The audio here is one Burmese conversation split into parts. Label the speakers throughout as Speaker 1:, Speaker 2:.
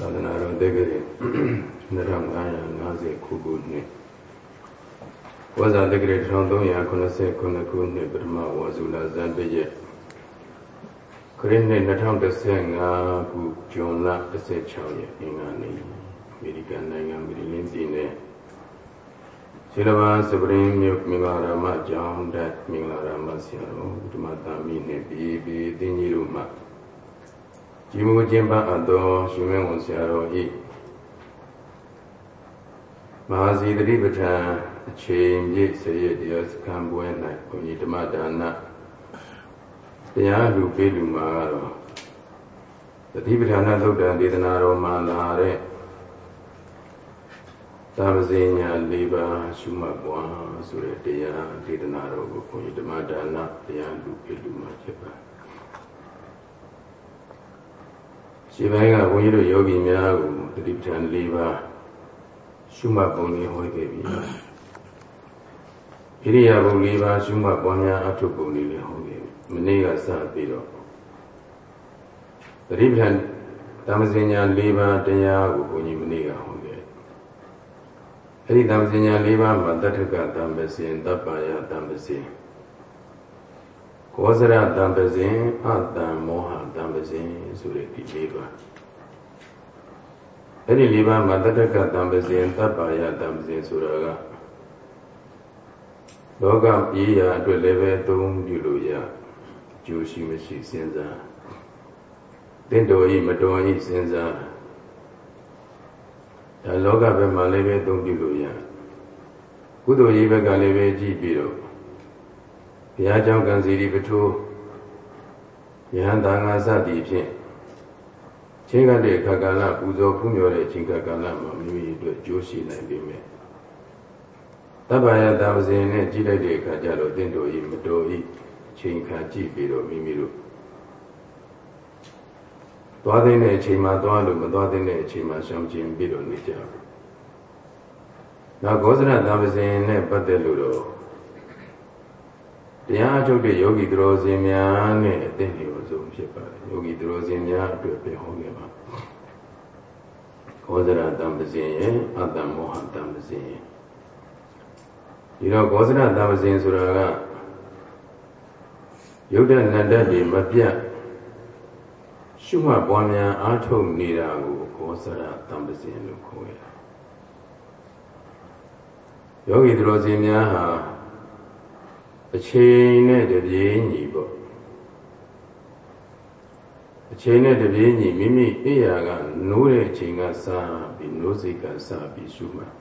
Speaker 1: သာသနာတော်တက္ကရာ2550ခုခုနှစ်ဝဇာတက္ကရာ1389ခုနှစ်ပထမဝါစုလဇန်တရက်ခရစ်နှစ်2015ခုဇွန်လ16ရက်အင်္ဂါနေ့အမေရိကန်နိုင်ငံမီရီလင်းပြည်နယ်ရှိလဘာစပရင်မြို့မင်္ဂလာရမကျောင်းတက်မင်္ဂလာရမဆရာတော်ဓမ္မတာမီနဲ့ပြည်ပြည်တင်းကြီးတို့မှ ကြီးမှုကျင်းပအပ်သောရှင်မင်းဝန်ဆရာတော်ဤမဟာစီတိပဋ္ဌာန်အချိန်ပြည့်စရည်တရားစခန်းပွဲ၌ဘုန်းကြီးဓမ္မဒါနတရားလူပေးလူမှာကတော့တတိပဋ္ဌာန်သုတ်တံဒေသနာတော်မှာလာတဲ့သာမဇေညာ၄ပါးရှုမှတ်ပွားဆိုတဲ့တရားဒေသနာတော်ကိုဘုန်းကြီးဓမ္မဒါနတရားလူပေးလူမှာဖြစ်ပါတယ် ဒီပိုင်းကဘုန်းကြီးတို့ယောဂီများကိုတတိပဋ္ဌာန်၄ပါးရှုမှတ်ပုံလေးဟောခဲ့ပြီဣရိယာပု၄ပါးရှုမှတ်ပွားများအထုပ်ပုံလေးလည်းဟောခဲ့ပြီမနေ့ကစပြီးတော့တတိပဋ္ဌာန်ဓမ္မစင်ညာ၄ပါးတရားကိုဘုန်းကြီးမနေ့ကဟောခဲ့အဲ့ဒီဓမ္မစင်ညာ၄ပါးမှာတတ္ထကဓမ္မစင်တပ္ပယဓမ္မစင် ကောဇရတံပဇင်အတံမောဟတံပဇင်ဆိုတဲ့ဒီလေးပါအဲ့ဒီလေးပါးမှာတတ္တကတံပဇင်တပ္ပါယတံပဇင်ဆိုတာကလောကပြေးရာအတွက်လည်းပဲသုံးပြုလို့ရကျိုးရှိမရှိစဉ်းစားတင့်တော်ဤမတော်ဤစဉ်းစားဒါလောကဘက်မှာလည်းပဲသုံးပြုလို့ရကုသိုလ်ရေးဘက်ကလည်းပဲကြည့်ပြီးတော့ ဘုရားကျောင်းကံစီရီပထိုးယဟန်တာငါစသည်ဖြင့်ချိန်ကတဲ့ခါကာလပူဇော်ဖူးမြော်တဲ့ချိန်ကကာလမှာမိမိအတွက်ကြိုးရှိနိုင်ပေမဲ့တပ္ပယတာဝစဉ်နဲ့ကြည့်လိုက်တဲ့အခါကျတော့တင့်တော်ဤမတော်ဤချိန်ခါကြည့်ပြီးတော့မိမိတို့သွားတဲ့အချိန်မှာသွားလို့မသွားတဲ့အချိန်မှာရှောင်ကျဉ်ပြီးတော့နေကြဘူး။နောက်ဂောဇရတာဝစဉ်နဲ့ပတ်သက်လို့တော့ တရားထုတ်တဲ့ယောဂီသူတော်စင်များနဲ့အသိဉာဏ်ဆုံးဖြစ်ပါတယ်ယောဂီသူတော်စင်များအတွက်ပြဟောခဲ့ပါခောဇရတံပဇင်ရဲ့အတ္တမောဟတံပဇင်ရဲ့ဒီတော့ခောဇရတံပဇင်ဆိုတာကယုတ်တဲ့နန္တတွေမပြတ်ရှုမှတ်ပွားများအားထုတ်နေတာကိုခောဇရတံပဇင်လို့ခေါ်ရတာယောဂီသူတော်စင်များဟာ အချိန်နဲ့တပြေးညီပေါ့အချိန်နဲ့တပြေးညီမိမိအိယာကနိုးတဲ့အချိန်ကစပြီးနိုးစိတ်ကစပြီးရှုမှတ်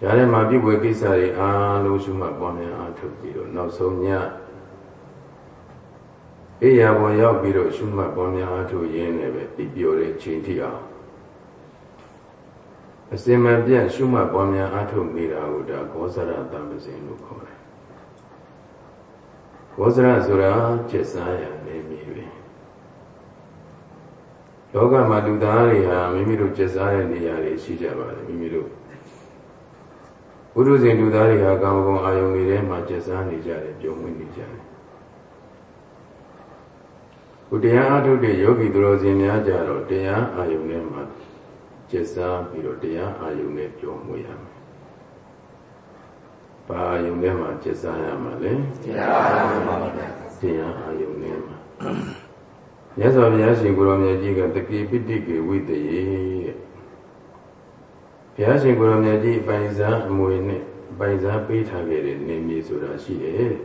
Speaker 1: ကြားထဲမှာပြုဝေကိစ္စတွေအားလုံးရှုမှတ်ပွားများအားထုတ်ပြီးတော့နောက်ဆုံးညအိယာပေါ်ရောက်ပြီးတော့ရှုမှတ်ပွားများအားထုတ်ရင်းနဲ့ပဲပြပြတဲ့ချိန်ထိအောင် အစင်မပြတ်ရှုမှတ်ပွားများအားထုတ်နေတာကိုဒါဘောဇရတံပစဉ်လို့ခေါ်တယ်။ဘောဇရဆိုတာကျက်စားရနေပြီပဲ။လောကမှာလူသားတွေဟာမိမိတို့ကျက်စားတဲ့နေရာတွေရှိကြပါတယ်မိမိတို့ဘုရုဇဉ်လူသားတွေဟာကာမဂုဏ်အာယုန်တွေထဲမှာကျက်စားနေကြတယ်ပြုံးဝင်နေကြတယ်။ဘုတရားအားထုတ်တဲ့ယောဂီသူတော်စင်များကြတော့တရားအာယုန်ထဲမှာ ကျက်စားပြီးတော့တရားအာယုန်နဲ့ကြော်မွေရမယ်။ဘာအာယုန်ထဲမှာကျက်စားရမှာလဲ။တရားအာယုန်ပါဗျာ။တရားအာယုန်ထဲမှာမြတ်စွာဘုရားရှင်ကိုရောင်မြတ်ကြီးကတကိပိဋိကေဝိတယေတဲ့။ဘုရားရှင်ကိုရောင်မြတ်ကြီးပိုင်စားအမွေနဲ့ပိုင်စားပေးထားခဲ့တဲ့နေမြေဆိုတာရှိတယ်။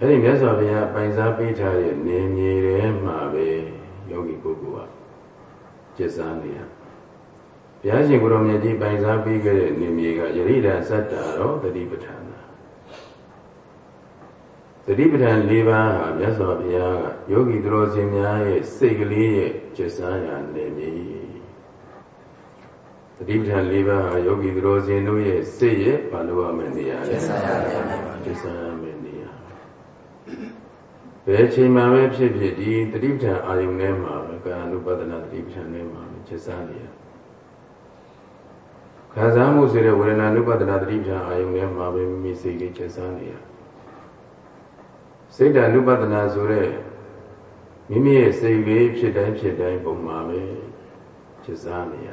Speaker 1: အဲဒီမြတ်စွာဘုရားပိုင်စားပေးထားတဲ့နေမြေထဲမှာပဲယောဂီပုဂ္ဂိုလ်က ကျက်စားနေရဘုရားရှင်ကိုရောမြတ်ကြီးပိုင်စားပေးခဲ့တဲ့နေမြေကယရိဒာစတ္တာရောတတိပဋ္ဌာန်တတိပဋ္ဌာန်၄ပါးဟာမြတ်စွာဘုရားကယောဂီသူတော်စင်များရဲ့စိတ်ကလေးရဲ့ကျက်စားရာနေမြေတတိပဋ္ဌာန်၄ပါးဟာယောဂီသူတော်စင်တို့ရဲ့စိတ်ရဲ့ဘာလို့ရမယ့်နေရာလဲကျက်စားရမယ့်နေရာဘယ်ချိန်မှပဲဖြစ်ဖြစ်ဒီတတိပဋ္ဌာန်အာယုန်ထဲမှာပဲ ကာနုပဒနာသတိပဋ္ဌာန်ထဲမှာကျက်စားနေရခံစားမှုဆိုတဲ့ဝေဒနာနုပဒနာသတိပဋ္ဌာန်အာယုံထဲမှာပဲမိမိစိတ်လေးကျက်စားနေရစိတ်ဓာနုပဒနာဆိုတဲ့မိမိရဲ့စိတ်လေးဖြစ်တိုင်းဖြစ်တိုင်းပုံမှာပဲကျက်စားနေရ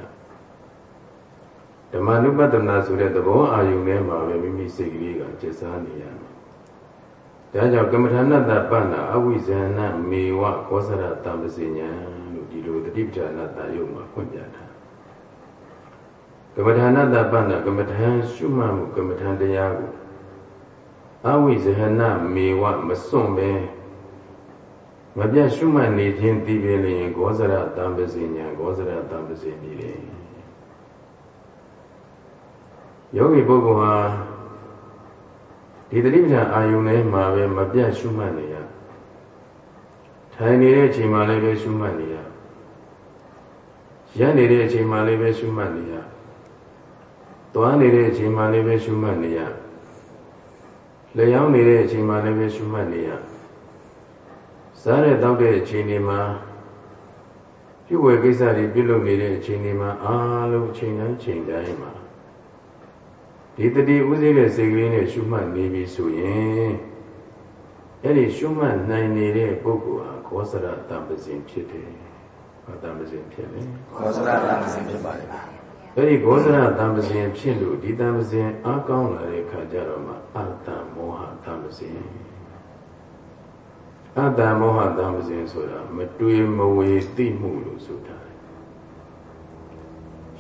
Speaker 1: ဓမ္မနုပဒနာဆိုတဲ့သဘောအာယုံထဲမှာပဲမိမိစိတ်ကလေးကကျက်စားနေရတယ်။ဒါကြောင့်ကမ္မထာနတ္တပန္နာအဝိဇ္ဇနာမေဝခောစရတံပစိညာ လို့ဒီလိုတတိပဌာနတယုံမှာဖွင့်ပြတာကမ္မထာနတ္တပဏ္ဏကမ္မထာရှုမှတ်မှုကမ္မထာတရားကိုအဝိဇ္ဇဏမေဝမစွန့်ပဲမပြတ်ရှုမှတ်နေခြင်းတည်ပြလျင်ဂောဇရတံပစိညာဂောဇရတံပစိနေတယ်ယောဂီပုဂ္ဂိုလ်ဟာဒီတတိပ္ပံအာယုန်ထဲမှာပဲမပြတ်ရှုမှတ်နေရထိုင်နေတဲ့အချိန်မှာလည်းပဲရှုမှတ်နေရ ရပ်နေတဲ့အချိန်မှာလည်းပဲရှုမှတ်နေရသွားနေတဲ့အချိန်မှာလည်းပဲရှုမှတ်နေရလျှောင်းနေတဲ့အချိန်မှာလည်းပဲရှုမှတ်နေရစားတဲ့တောက်တဲ့အချိန်တွေမှာပြုဝယ်ကိစ္စတွေပြုလုပ်နေတဲ့အချိန်တွေမှာအားလုံးအချိန်တိုင်းချိန်တိုင်းမှာဒီတတိဥသိတဲ့စိတ်ကလေးနဲ့ရှုမှတ်နေပြီဆိုရင်အဲ့ဒီရှုမှတ်နိုင်နေတဲ့ပုဂ္ဂိုလ်ဟာခောစရတံပဇင်ဖြစ်တယ်။ ဘာတံပဇင်ဖြစ်လဲ။
Speaker 2: ခောစရတံပဇင်ဖြစ်ပါတယ်ဗျာ။
Speaker 1: အဲ့ဒီခောစရတံပဇင်ဖြစ်လို့ဒီတံပဇင်အကောင်းလာတဲ့ခါကျတော့မှအတ္တမောဟတံပဇင်အတ္တမောဟတံပဇင်ဆိုတာမတွေးမဝေသိမှုလို့ဆိုတာ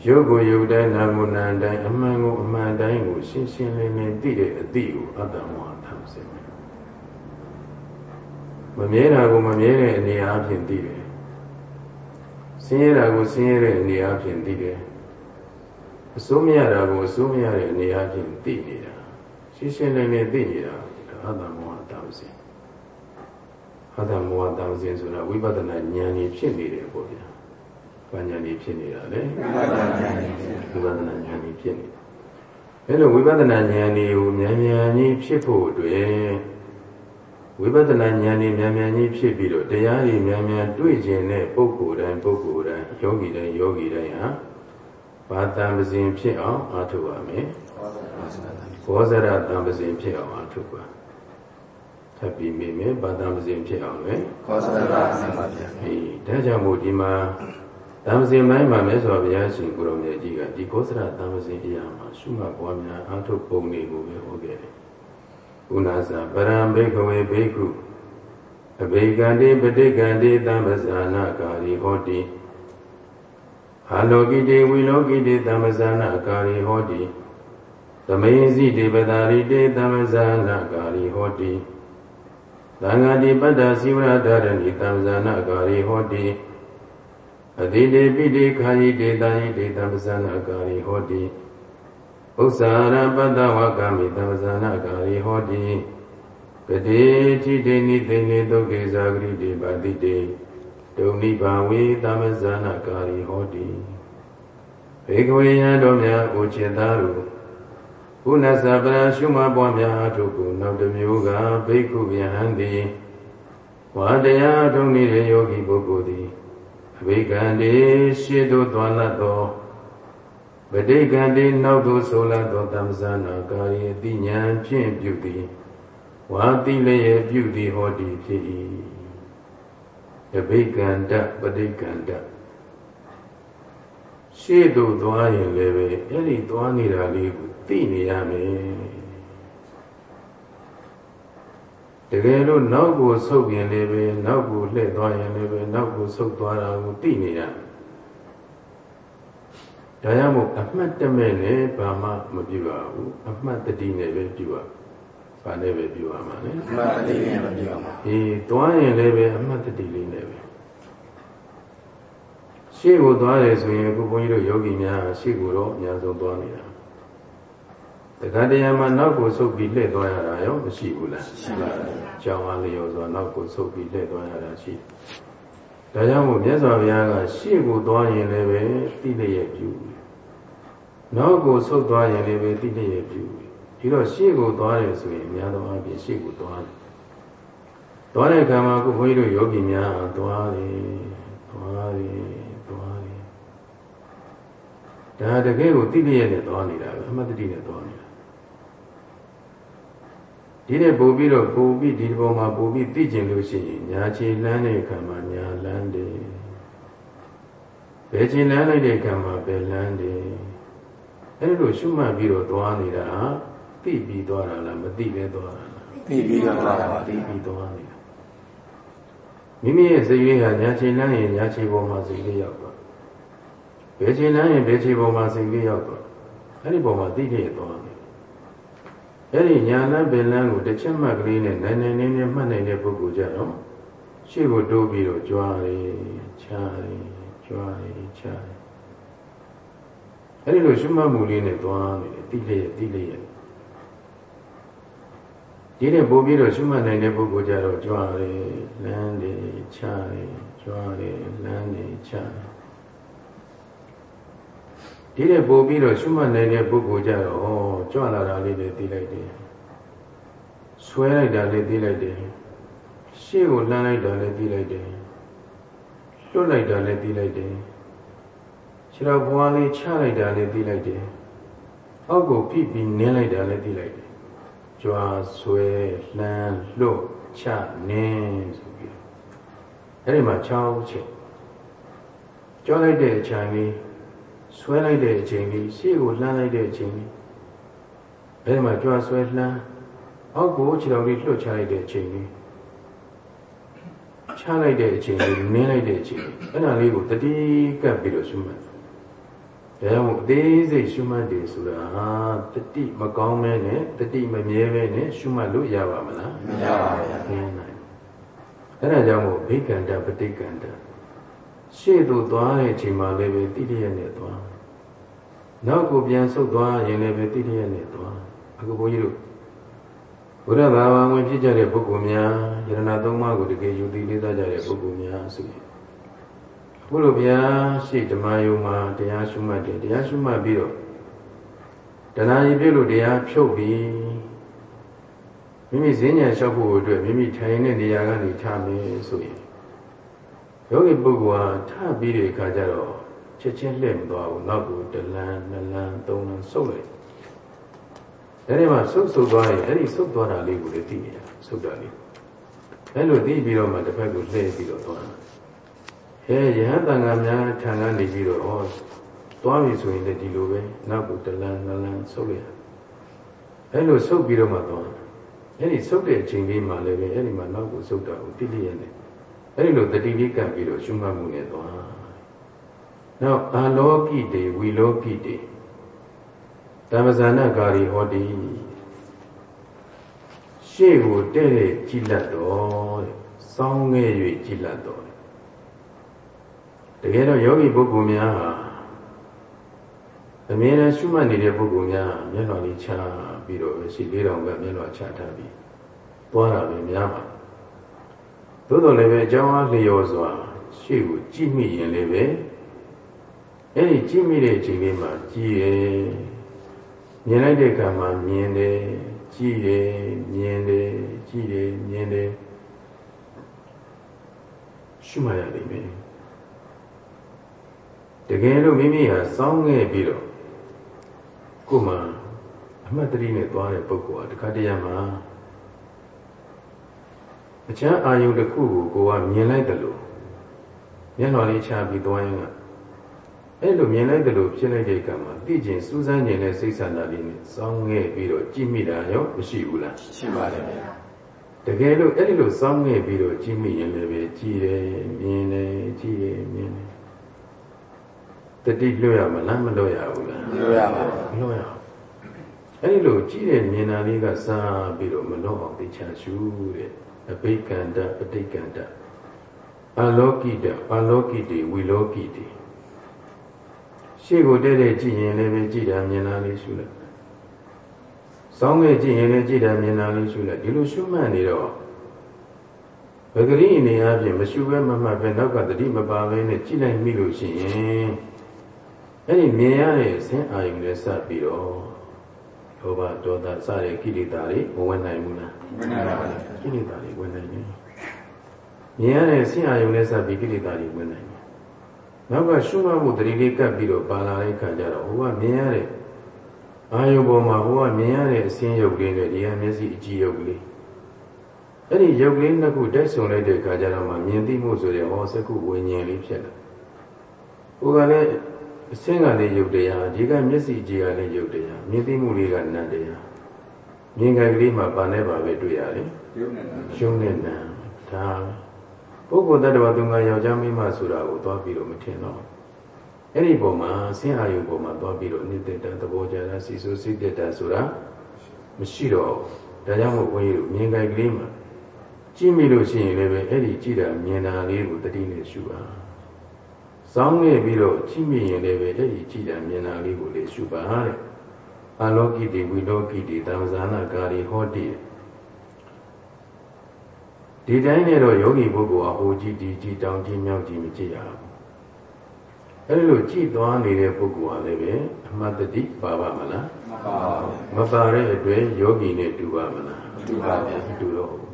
Speaker 1: ရုပ်ကိုရုပ်တိုင်းနာမ်ကိုနာမ်တိုင်းအမှန်ကိုအမှန်တိုင်းကိုရှင်းရှင်းလင်းလင်းသိတဲ့အသိကိုအတ္တမောဟထမ်းစေမယ်မမြဲတာကိုမမြဲတဲ့အနေအားဖြင့်သိတယ်ဆ င်းရဲတာကိုဆင်းရဲတဲ့အနေအားဖြင့်သိတယ်အစိုးမရတာကိုအစိုးမရတဲ့အနေအားဖြင့်သိနေတာရှင်းရှင်းလင်းလင်းသိနေတာအတ္တမောဟတမ်းစေအတ္တမောဟတမ်းစေဆိုတာဝိပဿနာဉာဏ်ကြီးဖြစ်နေတယ်ပေါ့ဗျာဘာညာနေဖြစ်နေတာလဲဝိပဿနာဉာဏ်ဝိပဿနာဉာဏ်ကြီးဖြစ်နေအဲလိုဝိပဿနာဉာဏ်ကိုမြန်မြန်ကြီးဖြစ်ဖို့အတွက် ဝိပဿနာဉာဏ်ကြီးမြန်မြန်ကြီးဖြစ်ပြီးတော့တရားကြီးမြန်မြန်တွေ့ကျင်တဲ့ပုဂ္ဂိုလ်တိုင်းပုဂ္ဂိုလ်တိုင်းယောဂီတိုင်းယောဂီတိုင်းဟာဘာတံပစဉ်ဖြစ်အောင်အားထုတ်ရမယ်ဘောဇရတံပစဉ်ဖြစ်အောင်အားထုတ်ပါထပ်ပြီးမိမယ်ဘာတံပစဉ်ဖြစ်အောင်လေ
Speaker 2: ဘောဇရတံပစဉ်ပါဗျာ
Speaker 1: အေးဒါကြောင့်မို့ဒီမှာတမ္ပစဉ်ပိုင်းမှာမြတ်စွာဘုရားရှင်ကိုရောင်မြတ်ကြီးကဒီကောသရတမ္ပစဉ်အရာမှာရှုမှတ်ပွားများအားထုတ်ပုံတွေကိုပဲဟောခဲ့တယ်။ ဥနာစာပရံဘိကဝေဘိက္ခုအဘိကံတိပဋိကံတိတမ္ပဇာနာကာရီဟောတိအာလောကိတေဝိလောကိတေတမ္ပဇာနာကာရီဟောတိသမေစီတေပတာရိတေတမ္ပဇာနာကာရီဟောတိသံဃာတိပတ္တစီဝရဒရဏိတမ္ပဇာနာကာရီဟောတိအတိတေပိတိခာယိတေတာယိတေတမဇာနာကာရိဟောတိ ဥစ္စာရပတ္တဝကမိတမဇာနာကာရိဟောတိကတိထိတေနိသိနေဒုက္ခေဇာဂရိတေပါတိတေဒုံနိဘာဝေတမဇာနာကာရိဟောတိဘေကဝေယံတော်များအိုจิตသားတို့ခုနသဗ္ဗရာရှုမပွားများအထုကိုနောက်တစ်မျိုးကဘိက္ခုယဟန်သည်ဝါတရားထုံးနေတဲ့ယောဂီပုဂ္ဂိုလ်သည်ဝိကံတေရှေ့သို့သွားလတ်သော ဗတိကံတေနောက်သို့ဆိုလတ်သောတမ္ပဇာနာကာရီအတိညာဖြင့်ပြုသည်ဝါတိလျက်ပြုသည်ဟောတိဖြစ်၏အဘိကံတပတိကံတရှေ့သို့သွားရင်လည်းပဲအဲ့ဒီသွားနေတာလေးကိုသိနေရမယ်တကယ်လို့နောက်ကိုဆုပ်ရင်လည်းပဲနောက်ကိုလှည့်သွားရင်လည်းပဲနောက်ကိုဆုပ်သွားတာကိုသိနေရတယ်။ ဒါကြောင့်မို့အမှတ်တမဲ့နဲ့ဘာမှမပြုရဘူး။အမှတ်တတိနဲ့ပဲပြုရ။ဘာနဲ့ပဲပြုရမှာလဲ။
Speaker 2: အမှတ်တတိနဲ့ပဲပြုရမှာ။
Speaker 1: အေးသွားရင်လည်းပဲအမှတ်တတိလေးနဲ့ပဲ။ရှေ့ကိုသွားတယ်ဆိုရင်အခုဘုန်းကြီးတို့ယောဂီများရှေ့ကိုတော့အများဆုံးသွားနေတာတခါတရံမှာနောက်ကိုဆုပ်ပြီးလှည့်သွားရတာရောမရှိဘူးလား
Speaker 2: ရှိပါတယ်။
Speaker 1: ကြောင်အားလျော်စွာနောက်ကိုဆုပ်ပြီးလှည့်သွားရတာရှိ။ဒါကြောင့်မို့မြတ်စွာဘုရားကရှေ့ကိုသွားရင်လည်းပဲတိလျက်ပြု။ နောက်ကိုဆုပ်သွားရင်လည်းပဲတိလျက်ပြု။ဒီတော့ရှေ့ကိုသွားတယ်ဆိုရင်အများသောအားဖြင့်ရှေ့ကိုသွားတယ်။သွားတဲ့အခါမှာခုဘုန်းကြီးတို့ယောဂီများသွားတယ်သွားတယ်သွားတယ်ဒါတကယ်ကိုတိလျက်နဲ့သွားနေတာပဲအမှတ်တတိနဲ့သွားနေတာဒီနဲ့ပို့ပြီးတော့ပို့ပြီးဒီပုံမှာပို့ပြီးသိကျင်လို့ရှိရင်ညာခြေလမ်းတဲ့ခံမှာညာလမ်းတယ်ဘယ်ခြေလမ်းလိုက်တဲ့ခံမှာဘယ်လမ်းတယ် အဲ့လိုရှုမှတ်ပြီးတော့သွားနေတာသိပြီးသွားတာလားမသိပဲသွားတာလား
Speaker 2: သိပြီးတော့သွားတာပါ
Speaker 1: သိပြီးသွားနေတာမိမိရဲ့စိတ်လေးဟာညာခြေလမ်းရင်ညာခြေပုံမှာစိတ်လေးရောက်သွားဘယ်ခြေလမ်းရင်ဘယ်ခြေပုံမှာစိတ်လေးရောက်သွားအဲ့ဒီပုံမှာသိလျက်သွားတယ်အဲ့ဒီညာလန်းပင်လန်းကိုတစ်ချက်မှတ်ကလေးနဲ့နိုင်နိုင်နေနေမှတ်နိုင်တဲ့ပုဂ္ဂိုလ်ကြတော့ရှေ့ကိုတိုးပြီးတော့ကြွားရချားရကြွားရချားရ အဲ့ဒီလိုရှုမှတ်မှုလေးနဲ့သွားနေတယ်တိလျက်တိလျက်ဒီနဲ့ပို့ပြီးတော့ရှုမှတ်နိုင်တဲ့ပုဂ္ဂိုလ်ကြတော့ကြွားရလန်းတယ်ချားရကြွားရလန်းတယ်ချားရဒီတဲ့ပို့ပြီးတော့ရှုမှတ်နိုင်တဲ့ပုဂ္ဂိုလ်ကြတော့ကြွလာတာလေးတွေသိလိုက်တယ်ဆွဲလိုက်တာလေးသိလိုက်တယ်ရှေ့ကိုလှမ်းလိုက်တာလေးသိလိုက်တယ်လွတ်လိုက်တာလေးသိလိုက်တယ် ခြေတော်ဘွားလေးချလိုက်တာလေးသိလိုက်တယ်အောက်ကိုဖိပြီးနင်းလိုက်တာလေးသိလိုက်တယ်ကြွားဆွဲလှမ်းလွတ်ချနင်းဆိုပြီးအဲ့ဒီမှာ6ချက်ကြွလိုက်တဲ့အချိန်လေးဆွဲလိုက်တဲ့အချိန်လေးရှေ့ကိုလှမ်းလိုက်တဲ့အချိန်လေးအဲဒီမှာကြွားဆွဲလှမ်းအောက်ကိုခြေတော်လေးလွှတ်ချလိုက်တဲ့အချိန်လေးချလိုက်တဲ့အချိန်လေးနင်းလိုက်တဲ့အချိန်လေးအဲ့ဒါလေးကိုတတိကပ်ပြီးတော့ရှုမှတ် ဒါကြောင့်အသေးစိတ်ရှုမှတ်တယ်ဆိုတာဟာတတိမကောင်းမဲနဲ့တတိမမြဲပဲနဲ့ရှုမှတ်လို့ရပါမလား
Speaker 2: မရပါဘူး။
Speaker 1: နိုင်နိုင်။အဲ့ဒါကြောင့်မို့ဘိက္ခန္တပဋိက္ခန္တရှေ့သို့သွားတဲ့အချိန်မှာလည်းပဲတိတိယနဲ့သွားနောက်ကိုပြန်ဆုတ်သွားရင်လည်းပဲတိတိယနဲ့သွားအခုဘုန်းကြီးတို့ဘုရားဘာဝဝင်ဖြစ်ကြတဲ့ပုဂ္ဂိုလ်များယရဏသုံးပါးကိုတကယ်ယူသိလေးစားကြတဲ့ပုဂ္ဂိုလ်များဆိုရင် ဘုလိုဗျာရှေ့ဓမ္မယုံမှာတရားရှုမှတ်တယ်တရားရှုမှတ်ပြီးတော့တဏှာကြီးပြုလို့တရားဖြုတ်ပြီးမိမိဈဉ္ညာလျှောက်ဖို့အတွက်မိမိထိုင်တဲ့နေရာကနေထားမယ်ဆိုရင်ယောဂီပုဂ္ဂိုလ်ဟာထပြီးတဲ့အခါကျတော့ချက်ချင်းလှည့်မသွားဘူးနောက်ကိုတလန်းနှစ်လန်းသုံးလန်းဆုပ်လိုက်အဲဒီမှာဆုပ်ဆုပ်သွားရင်အဲဒီဆုပ်သွားတာလေးကိုလည်းသိနေတာဆုပ်တာလေးအဲလိုသိပြီးတော့မှတစ်ဖက်ကိုလှည့်ပြီးတော့သွား အဲယဟန်တန်ဃာများထံကနေပြီးတော့ဟောသွားပြီဆိုရင်လည်းဒီလိုပဲနောက်ကိုတလန်းနှစ်လန်းဆုပ်လိုက်အဲလိုဆုပ်ပြီးတော့မှသွားအဲဒီဆုပ်တဲ့အချိန်လေးမှလည်းပဲအဲဒီမှာနောက်ကိုဆုပ်တာကိုတိတိယနဲ့အဲ့ဒီလိုတတိလေးကပ်ပြီးတော့ရှုမှတ်မှုနဲ့သွားနောက်အာလောကိတေဝီလောကိတေဓမ္မဇာနာကာရီဟောတိရှေ့ကိုတဲ့တဲ့ကြည်လတ်တော်တဲ့စောင်းငဲ့၍ကြည်လတ်တော် တကယ်တော့ယောဂီပုဂ္ဂိုလ်များဟာအမြဲတမ်းရှုမှတ်နေတဲ့ပုဂ္ဂိုလ်များမျက်နှာလေးချပြီးတော့ရှိလေးတောင်ကမျက်နှာချထားပြီးသွားတာပဲများပါသို့တော်လည်းပဲအကြောင်းအားလျော်စွာရှေ့ကိုကြည့်မိရင်လည်းပဲအဲ့ဒီကြည့်မိတဲ့အချိန်လေးမှာကြည့်ရမြင်လိုက်တဲ့အခါမှာမြင်တယ်ကြည့်တယ်မြင်တယ်ကြည့်တယ်မြင်တယ်ရှုမှတ်ရလိမ့်မယ်တ ကယ်လို့မိမိဟာစောင်းခဲ့ပြီးတော့ကိုယ်မှာအမှတ်တရနဲ့သွားတဲ့ပုဂ္ဂိုလ်ဟာတခါတည်းရမှာအချမ်းအာယုတစ်ခုကိုကိုကမြင်လိုက်တယ်လို့မျက်နှာလေးချပြီးသွားရင်ကအဲ့လိုမြင်လိုက်တယ်လို့ဖြစ်လိုက်တဲ့ကံမှာသိကျင်စူးစမ်းကျင်တဲ့စိတ်ဆန္ဒလေးနဲ့စောင်းငဲ့ပြီးတော့ကြည့်မိတာရောမရှိဘူးလား
Speaker 2: ရှိပါတယ်ဗျာ
Speaker 1: တကယ်လို့အဲ့ဒီလိုစောင်းငဲ့ပြီးတော့ကြည့်မိရင်လည်းပဲကြည်တယ်မြင်တယ်ကြည်တယ်မြင်တယ် တတိလွတ်ရမလားမလွတ်ရဘူးလား
Speaker 2: လွတ်ရပါ
Speaker 1: ဘူးလွတ်ရအဲ့ဒီလိုကြည့်တဲ့မြင်တာလေးကစားပြီးတော့မလွတ်အောင်သိချရှုတဲ့အဘိကန္တပဋိကန္တအလောကိတအလောကိတိဝီလောကိတိရှေ့ကိုတဲ့တဲ့ကြည့်ရင်လည်းပဲကြည့်တာမြင်တာလေးရှုလိုက်စောင်းခဲ့ကြည့်ရင်လည်းကြည့်တာမြင်တာလေးရှုလိုက်ဒီလိုရှုမှတ်နေတော့ဘဂရိအနေအချင်းမရှုဘဲမမှတ်ပဲနောက်ကတတိမပါဘဲနဲ့ကြည့်လိုက်မိလို့ရှိရင် အဲ့ဒီမြင်ရတဲ့အစဉ်အာယုနဲ့စပ်ပြီးတော့လောဘဒေါသစတဲ့ကိလေသာတွေမဝင်နိုင်ဘူးလား
Speaker 2: ဝင်နိုင်ပါဘူး
Speaker 1: ကိလေသာတွေဝင်နိုင်တယ်မြင်ရတဲ့ဆင်အာယုံနဲ့စပ်ပြီးကိလေသာတွေဝင်နိုင်တယ်နောက်ကရှုမှတ်မှုတတိလေးကပ်ပြီးတော့ပါလာတဲ့ခါကျတော့ဟိုကမြင်ရတဲ့အာယုပေါ်မှာဟိုကမြင်ရတဲ့အစင်းရုပ်လေးနဲ့ဒီကမျက်စိအကြည့်ရုပ်လေးအဲ့ဒီရုပ်လေးနှစ်ခုတိုက်ဆုံလိုက်တဲ့အခါကျတော့မှမြင်သိမှုဆိုတဲ့ဟောစကုဝိညာဉ်လေးဖြစ်လာဟိုကလည်း အစင်းကလည်းရုပ်တရားဒီကမျက်စိကြည့်ကလည်းရုပ်တရားမြင်သိမှုလေးကနတ်တရားမြင်ကလေးမှာပါနေပါပဲတွေ့ရတယ်
Speaker 2: ရုပ်နဲ့နာ
Speaker 1: ရှုံးတဲ့နာဒါပုဂ္ဂိုလ်တ attva သူငါယောက်ျားမိန်းမဆိုတာကိုသွားပြီးတော့မထင်တော့အဲ့ဒီပုံမှာဆင်းအာယုပုံမှာသွားပြီးတော့နေတဲ့တသဘောကြတာစီဆိုစိတ်တက်တာဆိုတာမရှိတော့ဒါကြောင့်မို့ဘုန်းကြီးတို့မြင်ကြိုက်ကလေးမှာကြည့်မိလို့ရှိရင်လည်းပဲအဲ့ဒီကြည့်တာမြင်တာလေးကိုတတိနဲ့ရှုပါ စောင်းနေပြီးတော့ကြည့်မိရင်လည်းပဲအဲ့ဒီကြည့်တာမြင်တာလေးကိုလေရှုပါတဲ့အလောကိတိဝိလောကိတိသံဇာနာကာရီဟောတိဒီတိုင်းနဲ့တော့ယောဂီပုဂ္ဂိုလ်အဟိုကြည့်ဒီကြည့်တောင်ကြည့်မြောက်ကြည့်မကြည့်ရဘူးအဲ့လိုကြည့်သွားနေတဲ့ပုဂ္ဂိုလ်ဟာလည်းပဲအမှတ်တတိပါပါမလား
Speaker 2: မပါပါဘူး
Speaker 1: မပါတဲ့အတွက်ယောဂီနဲ့တူပါမလား
Speaker 2: မတူပါဗျာ
Speaker 1: မတူတော့ဘူး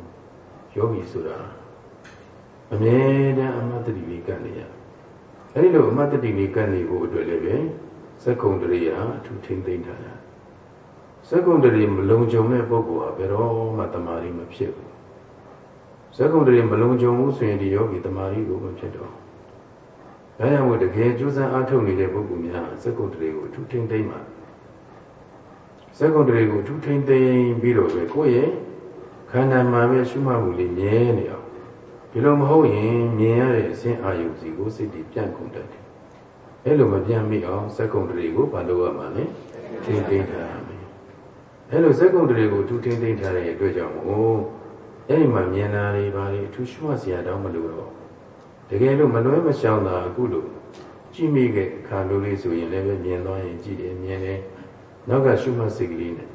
Speaker 1: ယောဂီဆိုတာအမြဲတမ်းအမှတ်တတိလေးကပ်နေရ အဲ့ဒီလိုအမှတ်တတိလေးကပ်နေဖို့အတွက်လည်းပဲသက္ကုံတရိယာအထူးထိမ့်သိမ့်ထားတာသက္ကုံတရိမလုံခြုံတဲ့ပုဂ္ဂိုလ်ဟာဘယ်တော့မှတမာရီမဖြစ်ဘူးသက္ကုံတရိမလုံခြုံဘူးဆိုရင်ဒီယောဂီတမာရီကိုမဖြစ်တော့ဘူးဒါကြောင့်မို့တကယ်ကြိုးစားအားထုတ်နေတဲ့ပုဂ္ဂိုလ်များသက္ကုံတရိကိုအထူးထိမ့်သိမ့်ပါသက္ကုံတရိကိုအထူးထိမ့်သိမ့်ပြီးတော့ပဲကိုယ့်ရဲ့ခန္ဓာမှာပဲရှုမှတ်မှုလေးမြဲနေအောင် ဒီလိုမဟုတ်ရင်မြင်ရတဲ့အစဉ်အာယုစီကိုစိတ်တည်ပြန့်ကုန်တတ်တယ်အဲ့လိုမပြန့်မိအောင်သက္ကုံတရိကိုဘာလို့ရမှာလဲထိမ့်သိမ့်ထားရမယ်အဲ့လိုသက္ကုံတရိကိုအထူးထိမ့်သိမ့်ထားတဲ့အတွက်ကြောင့်မို့အဲ့ဒီမှာမြင်တာတွေဘာတွေအထူးရှုမှတ်စရာတောင်းမလို့တော့တကယ်လို့မလွဲမရှောင်တာအခုလို့ကြည့်မိခဲ့ခါလို့လေးဆိုရင်လည်းပဲမြင်သွားရင်ကြည့်တယ်မြင်တယ်နောက်ကရှုမှတ်စိတ်ကလေးနဲ့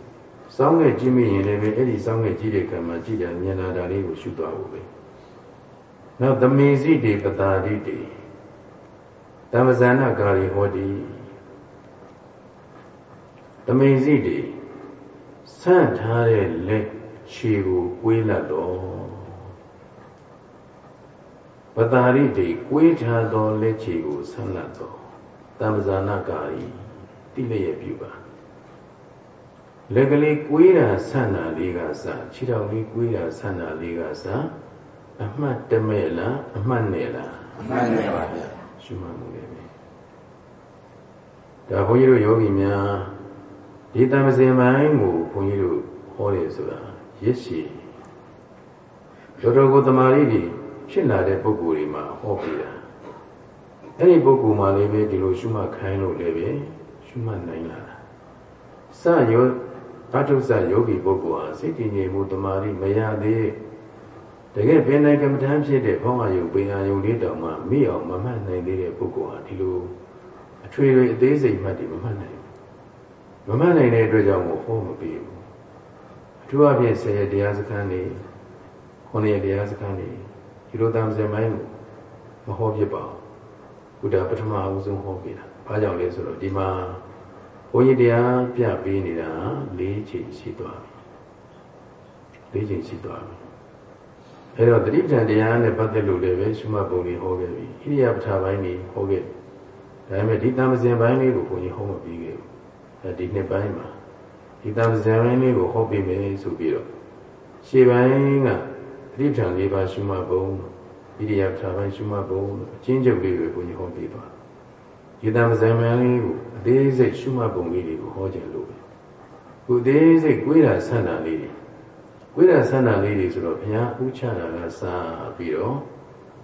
Speaker 1: စောင်းခဲ့ကြည့်မိရင်လည်းပဲအဲ့ဒီစောင်းခဲ့ကြည့်တဲ့ကံမှာကြည့်တယ်မြင်လာတာလေးကိုရှုသွားဖို့ပဲ နောက်သမေစီတေပတာတိတေဓမ္မဇာနာကာရီဟောတိသမေစီတေဆန့်ထားတဲ့လက်ခြေကိုကွေးလက်တော့ပတာရိတေကွေးထားသောလက်ခြေကိုဆန့်လက်တော့တမ္ပဇာနာကာရီတိလျက်ပြုပါလက်ကလေးကွေးတာဆန့်တာလေးကစခြေထောက်လေးကွေးတာဆန့်တာလေးကစ အမှတ်တမဲ့လားအမှတ်နဲ့လား
Speaker 2: အမှန်နဲ့ပါဗျာ
Speaker 1: ရှုမှတ်မှုလေးပဲဒါဘုန်းကြီးတို့ယောဂီများဒီတမ္ပဇင်ပိုင်းကိုဘုန်းကြီးတို့ဟောတယ်ဆိုတာရစ်ရှိတော်တော်ကိုတမာရီတွေဖြစ်လာတဲ့ပုဂ္ဂိုလ်တွေမှာဟောပြတာအဲ့ဒီပုဂ္ဂိုလ်မှလည်းပဲဒီလိုရှုမှတ်ခိုင်းလို့လည်းပဲရှုမှတ်နိုင်လာတာစယောအထုစယောဂီပုဂ္ဂိုလ်ဟာစိတ်တည်ငြိမ်မှုတမာရီမရသေး တကယ်ပင်နိုင်ကမ္မထမ်းဖြစ်တဲ့ဘောင်းအာယုပင်အာယုလေးတောင်မှမိအောင်မမှတ်နိုင်သေးတဲ့ပုဂ္ဂိုလ်ဟာဒီလိုအထွေထွေအသေးစိတ်မှတ်တယ်မမှတ်နိုင်ဘူးမမှတ်နိုင်တဲ့အတွက်ကြောင့်ဟောမပြီးဘူးအထူးအဖြင့်ဆယ်ရတရားစခန်းနေခုနှစ်ရတရားစခန်းနေဒီလိုတမ်းစင်ပိုင်းကိုမဟောပြပါဘူးဘုရားပထမအဦးဆုံးဟောပြတာဘာကြောင့်လဲဆိုတော့ဒီမှာဘုန်းကြီးတရားပြပေးနေတာ၄ချိန်ရှိသွားပြီ၄ချိန်ရှိသွားပြီ အဲတော့တတိပ္ပံတရားနဲ့ပတ်သက်လို့လည်းပဲရှုမှတ်ပုံလေးဟောခဲ့ပြီဣရိယာပဌာပိုင်းကြီးဟောခဲ့ပြီဒါပေမဲ့ဒီတမ်းစင်ပိုင်းလေးကိုဘုန်းကြီးဟောမပြီးခဲ့ဘူးအဲဒီနှစ်ပိုင်းမှာဒီတမ်းစင်ပိုင်းလေးကိုဟောပြီးမယ်ဆိုပြီးတော့ရှေ့ပိုင်းကတတိပ္ပံ၄ပါးရှုမှတ်ပုံဣရိယာပဌာပိုင်းရှုမှတ်ပုံအချင်းချုပ်လေးကိုဘုန်းကြီးဟောပြီးသွားဒီတမ်းစင်ပိုင်းလေးကိုအသေးစိတ်ရှုမှတ်ပုံလေးတွေကိုဟောခြင်းလို့ပဲခုအသေးစိတ်ကိုယ်တာဆန္ဒလေးတွေ ဝိရဆန္ဒလေးတွေဆိုတော့ဘုရားဥချတာကစပြီးတော့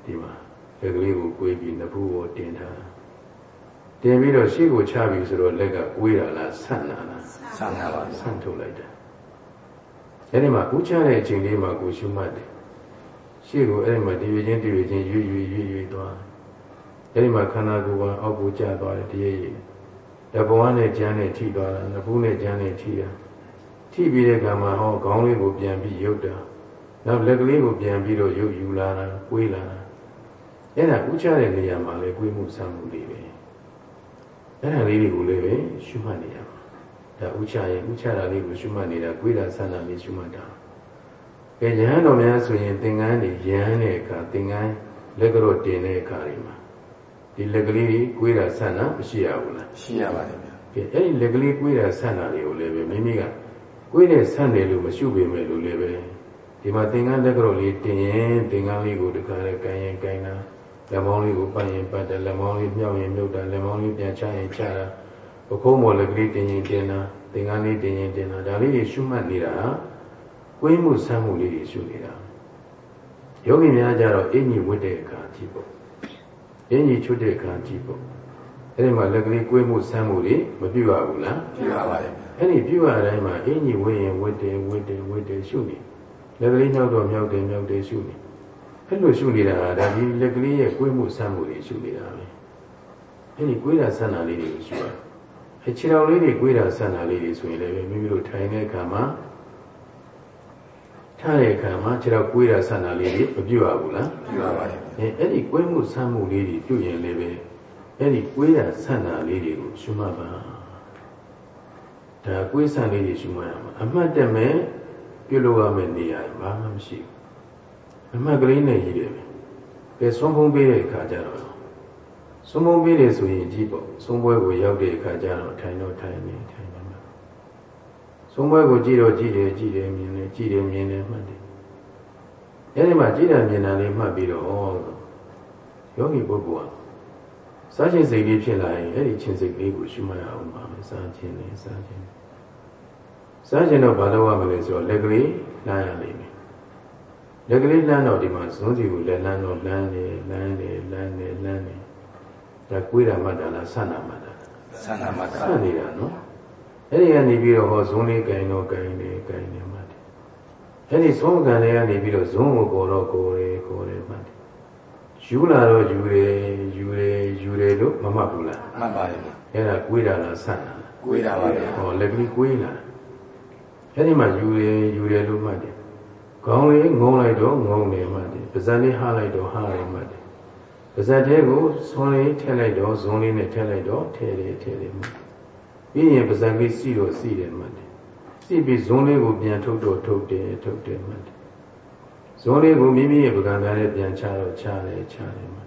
Speaker 1: ဒီမှာလက်ကလေးကိုကိုယ်ပြီးနဖူးကိုတင်ထားတင်ပြီးတော့ရှေ့ကိုချပြီးဆိုတော့လက်ကဝိရလားဆန္ဒလား
Speaker 2: ဆန္ဒပါဗျာ
Speaker 1: ဆန့်ထုတ်လိုက်တာအဲဒီမှာဥချတဲ့အချိန်လေးမှာကိုရှုမှတ်တယ်ရှေ့ကိုအဲဒီမှာတည်ရချင်းတည်ရချင်းရွေ့ရွေ့ရွေ့ရွေ့သွားအဲဒီမှာခန္ဓာကိုယ်ကအောက်ကိုကျသွားတယ်တရေရေတဘဝနဲ့ကြမ်းနဲ့ထိသွားတာနဖူးနဲ့ကြမ်းနဲ့ထိတာ ထိပြီးတဲ့ကံမှာဟောခေါင်းလေးကိုပြန်ပြီးရုပ်တာနောက်လက်ကလေးကိုပြန်ပြီးတော့ရုပ်ယူလာတာကွေးလာတာအဲ့ဒါဥချတဲ့နေရာမှာလေကွေးမှုဆမ်းမှုလေးပဲအဲ့ဒါလေးတွေကိုလည်းပဲရှုမှတ်နေရမှာဒါဥချရင်ဥချတာလေးကိုရှုမှတ်နေတာကွေးတာဆမ်းတာလေးရှုမှတ်တာကဲယဟန်တော်များဆိုရင်သင်္ကန်းတွေယဟန်တဲ့အခါသင်္ကန်းလက်ကတော့တင်တဲ့အခါတွေမှာဒီလက်ကလေးကြီးကွေးတာဆမ်းတာမရှိရဘူးလား
Speaker 2: ရှိရပါတယ်ဗျာ
Speaker 1: ကဲအဲ့ဒီလက်ကလေးကွေးတာဆန့်တာတွေကိုလည်းပဲမိမိက ကွေးတဲ့ဆန့်တယ်လို့မရှုပေမဲ့လို့လည်းပဲဒီမှာသင်္ကန်းလက်ကြော်လေးတင်ရင်သင်္ကန်းလေးကိုတခါလဲကိုင်းရင်ကိုင်းတာလက်မောင်းလေးကိုပတ်ရင်ပတ်တယ်လက်မောင်းလေးမြောက်ရင်မြုပ်တာလက်မောင်းလေးပြန်ချရင်ချတာပခုံးမော်လက်ကလေးတင်ရင်တင်တာသင်္ကန်းလေးတင်ရင်တင်တာဒါလေးတွေရှုမှတ်နေတာကွေးမှုဆန်းမှုလေးတွေရှုနေတာယောဂီများကြတော့အင်ကြီးဝတ်တဲ့အခါကြည့်ပေါ့အင်ကြီးချွတ်တဲ့အခါကြည့်ပေါ့အဲ့ဒီမှာလက်ကလေးကွေးမှုဆန်းမှုတွေမပြုတ်ရဘူးလား
Speaker 2: ပြပါပါတယ်
Speaker 1: အဲ့ဒီပြုတ်ရတိုင်းမှာအင်ကြီးဝတ်ရင်ဝတ်တယ်ဝတ်တယ်ဝတ်တယ်ရှုနေလက်ကလေးမြောက်တော့မြောက်တယ်မြောက်တယ်ရှုနေအဲ့လိုရှုနေတာကဒါဒီလက်ကလေးရဲ့ကွေးမှုဆန်းမှုတွေရှုနေတာပဲအဲ့ဒီကွေးတာဆန်းတာလေးတွေကိုရှုရအဲ့ခြေတော်လေးတွေကွေးတာဆန်းတာလေးတွေဆိုရင်လည်းမိမိတို့ထိုင်တဲ့အခါမှာထားတဲ့အခါမှာခြေတော်ကွေးတာဆန်းတာလေးတွေမပြုတ်ရဘူးလား
Speaker 2: ပြပါပါတယ်
Speaker 1: အဲအဲ့ဒီကွဲမှုဆမ်းမှုလေးတွေပြုရင်လည်းပဲအဲ့ဒီကွေးတာဆန့်တာလေးတွေကိုရှုမှတ်ပါ ဒါကွေးဆန့်လေးတွေရှုမှတ်ရမှာအမှတ်တမဲ့ပြုလုပ်ရမယ့်နေရာဘာမှမရှိဘူးအမှတ်ကလေးနဲ့ရည်တယ်ပဲကဲဆုံးဖုံးပေးတဲ့အခါကျတော့ဆုံးဖုံးပေးတယ်ဆိုရင်ကြည့်ပေါ့ဆုံးပွဲကိုရောက်တဲ့အခါကျတော့ထိုင်တော့ထိုင်နေထိုင်နေမှာဆုံးပွဲကိုကြည့်တော့ကြည့်တယ်ကြည့်တယ်မြင်တယ်ကြည့်တယ်မြင်တယ်မှတ်တယ်အဲဒီမှာကြည်တာမြင်တာလေးမှတ်ပြီးတော့ယောဂီပုဂ္ဂိုလ်ကစားခြင်းစိတ်လေးဖြစ်လာရင်အဲ့ဒီခြင်းစိတ်လေးကိုရှုမှတ်ရအောင်ပါမယ်စားခြင်းနဲ့စားခြင်း စားခြင်းတော့ဘာလို့ရမလဲဆိုတော့လက်ကလေးလှမ်းရလိမ့်မယ်လက်ကလေးလှမ်းတော့ဒီမှာဇွန်းစီကိုလက်လှမ်းတော့လှမ်းနေလှမ်းနေလှမ်းနေလှမ်းနေဒါကွေးတာမှတ်တာလားဆန့်တာမှတ်တာလား
Speaker 2: ဆန္ဒမှာ
Speaker 1: ဆန့်နေတာနော်အဲ့ဒီကနေပြီးတော့ဟောဇွန်းလေးကင်တော့ကင်နေကင်နေမှတ်တယ်အဲ့ဒီသုံးခံတွေကနေပြီးတော့ဇုံးကိုပေါ်တော့ကိုယ်ရေကိုယ်ရေမှတ်တယ်ယူလာတော့ယူတယ်ယူတယ်ယူတယ်လို့မမှတ်ဘူးလား
Speaker 2: မှန်ပါတယ်
Speaker 1: အဲ့ဒါကွေးတာလားဆန့်တာလား
Speaker 2: ကိုးတာပါဗျာ
Speaker 1: ဟောလက်ကလေးကွေးလာ အဲ့ဒီမှာယူတယ်ယူတယ်လို့မှတ်တယ်ခေါင်းလေးငုံလိုက်တော့ငုံတယ်မှတ်တယ်ပါးစပ်လေးဟားလိုက်တော့ဟားတယ်မှတ်တယ်ပါးစပ်ထဲကိုဇွန်လေးထည့်လိုက်တော့ဇွန်လေးနဲ့ထည့်လိုက်တော့ထည့်တယ်ထည့်တယ်မှတ်တယ်ပြီးရင်ပါးစပ်လေးစီတော့စီတယ်မှတ်တယ်စီပြီးဇွန်လေးကိုပြန်ထုတ်တော့ထုတ်တယ်ထုတ်တယ်မှတ်တယ်ဇုံးလေးကိုမိမိရဲ့ပကံများနဲ့ပြန်ချတော့ချတယ်ချတယ်မှာ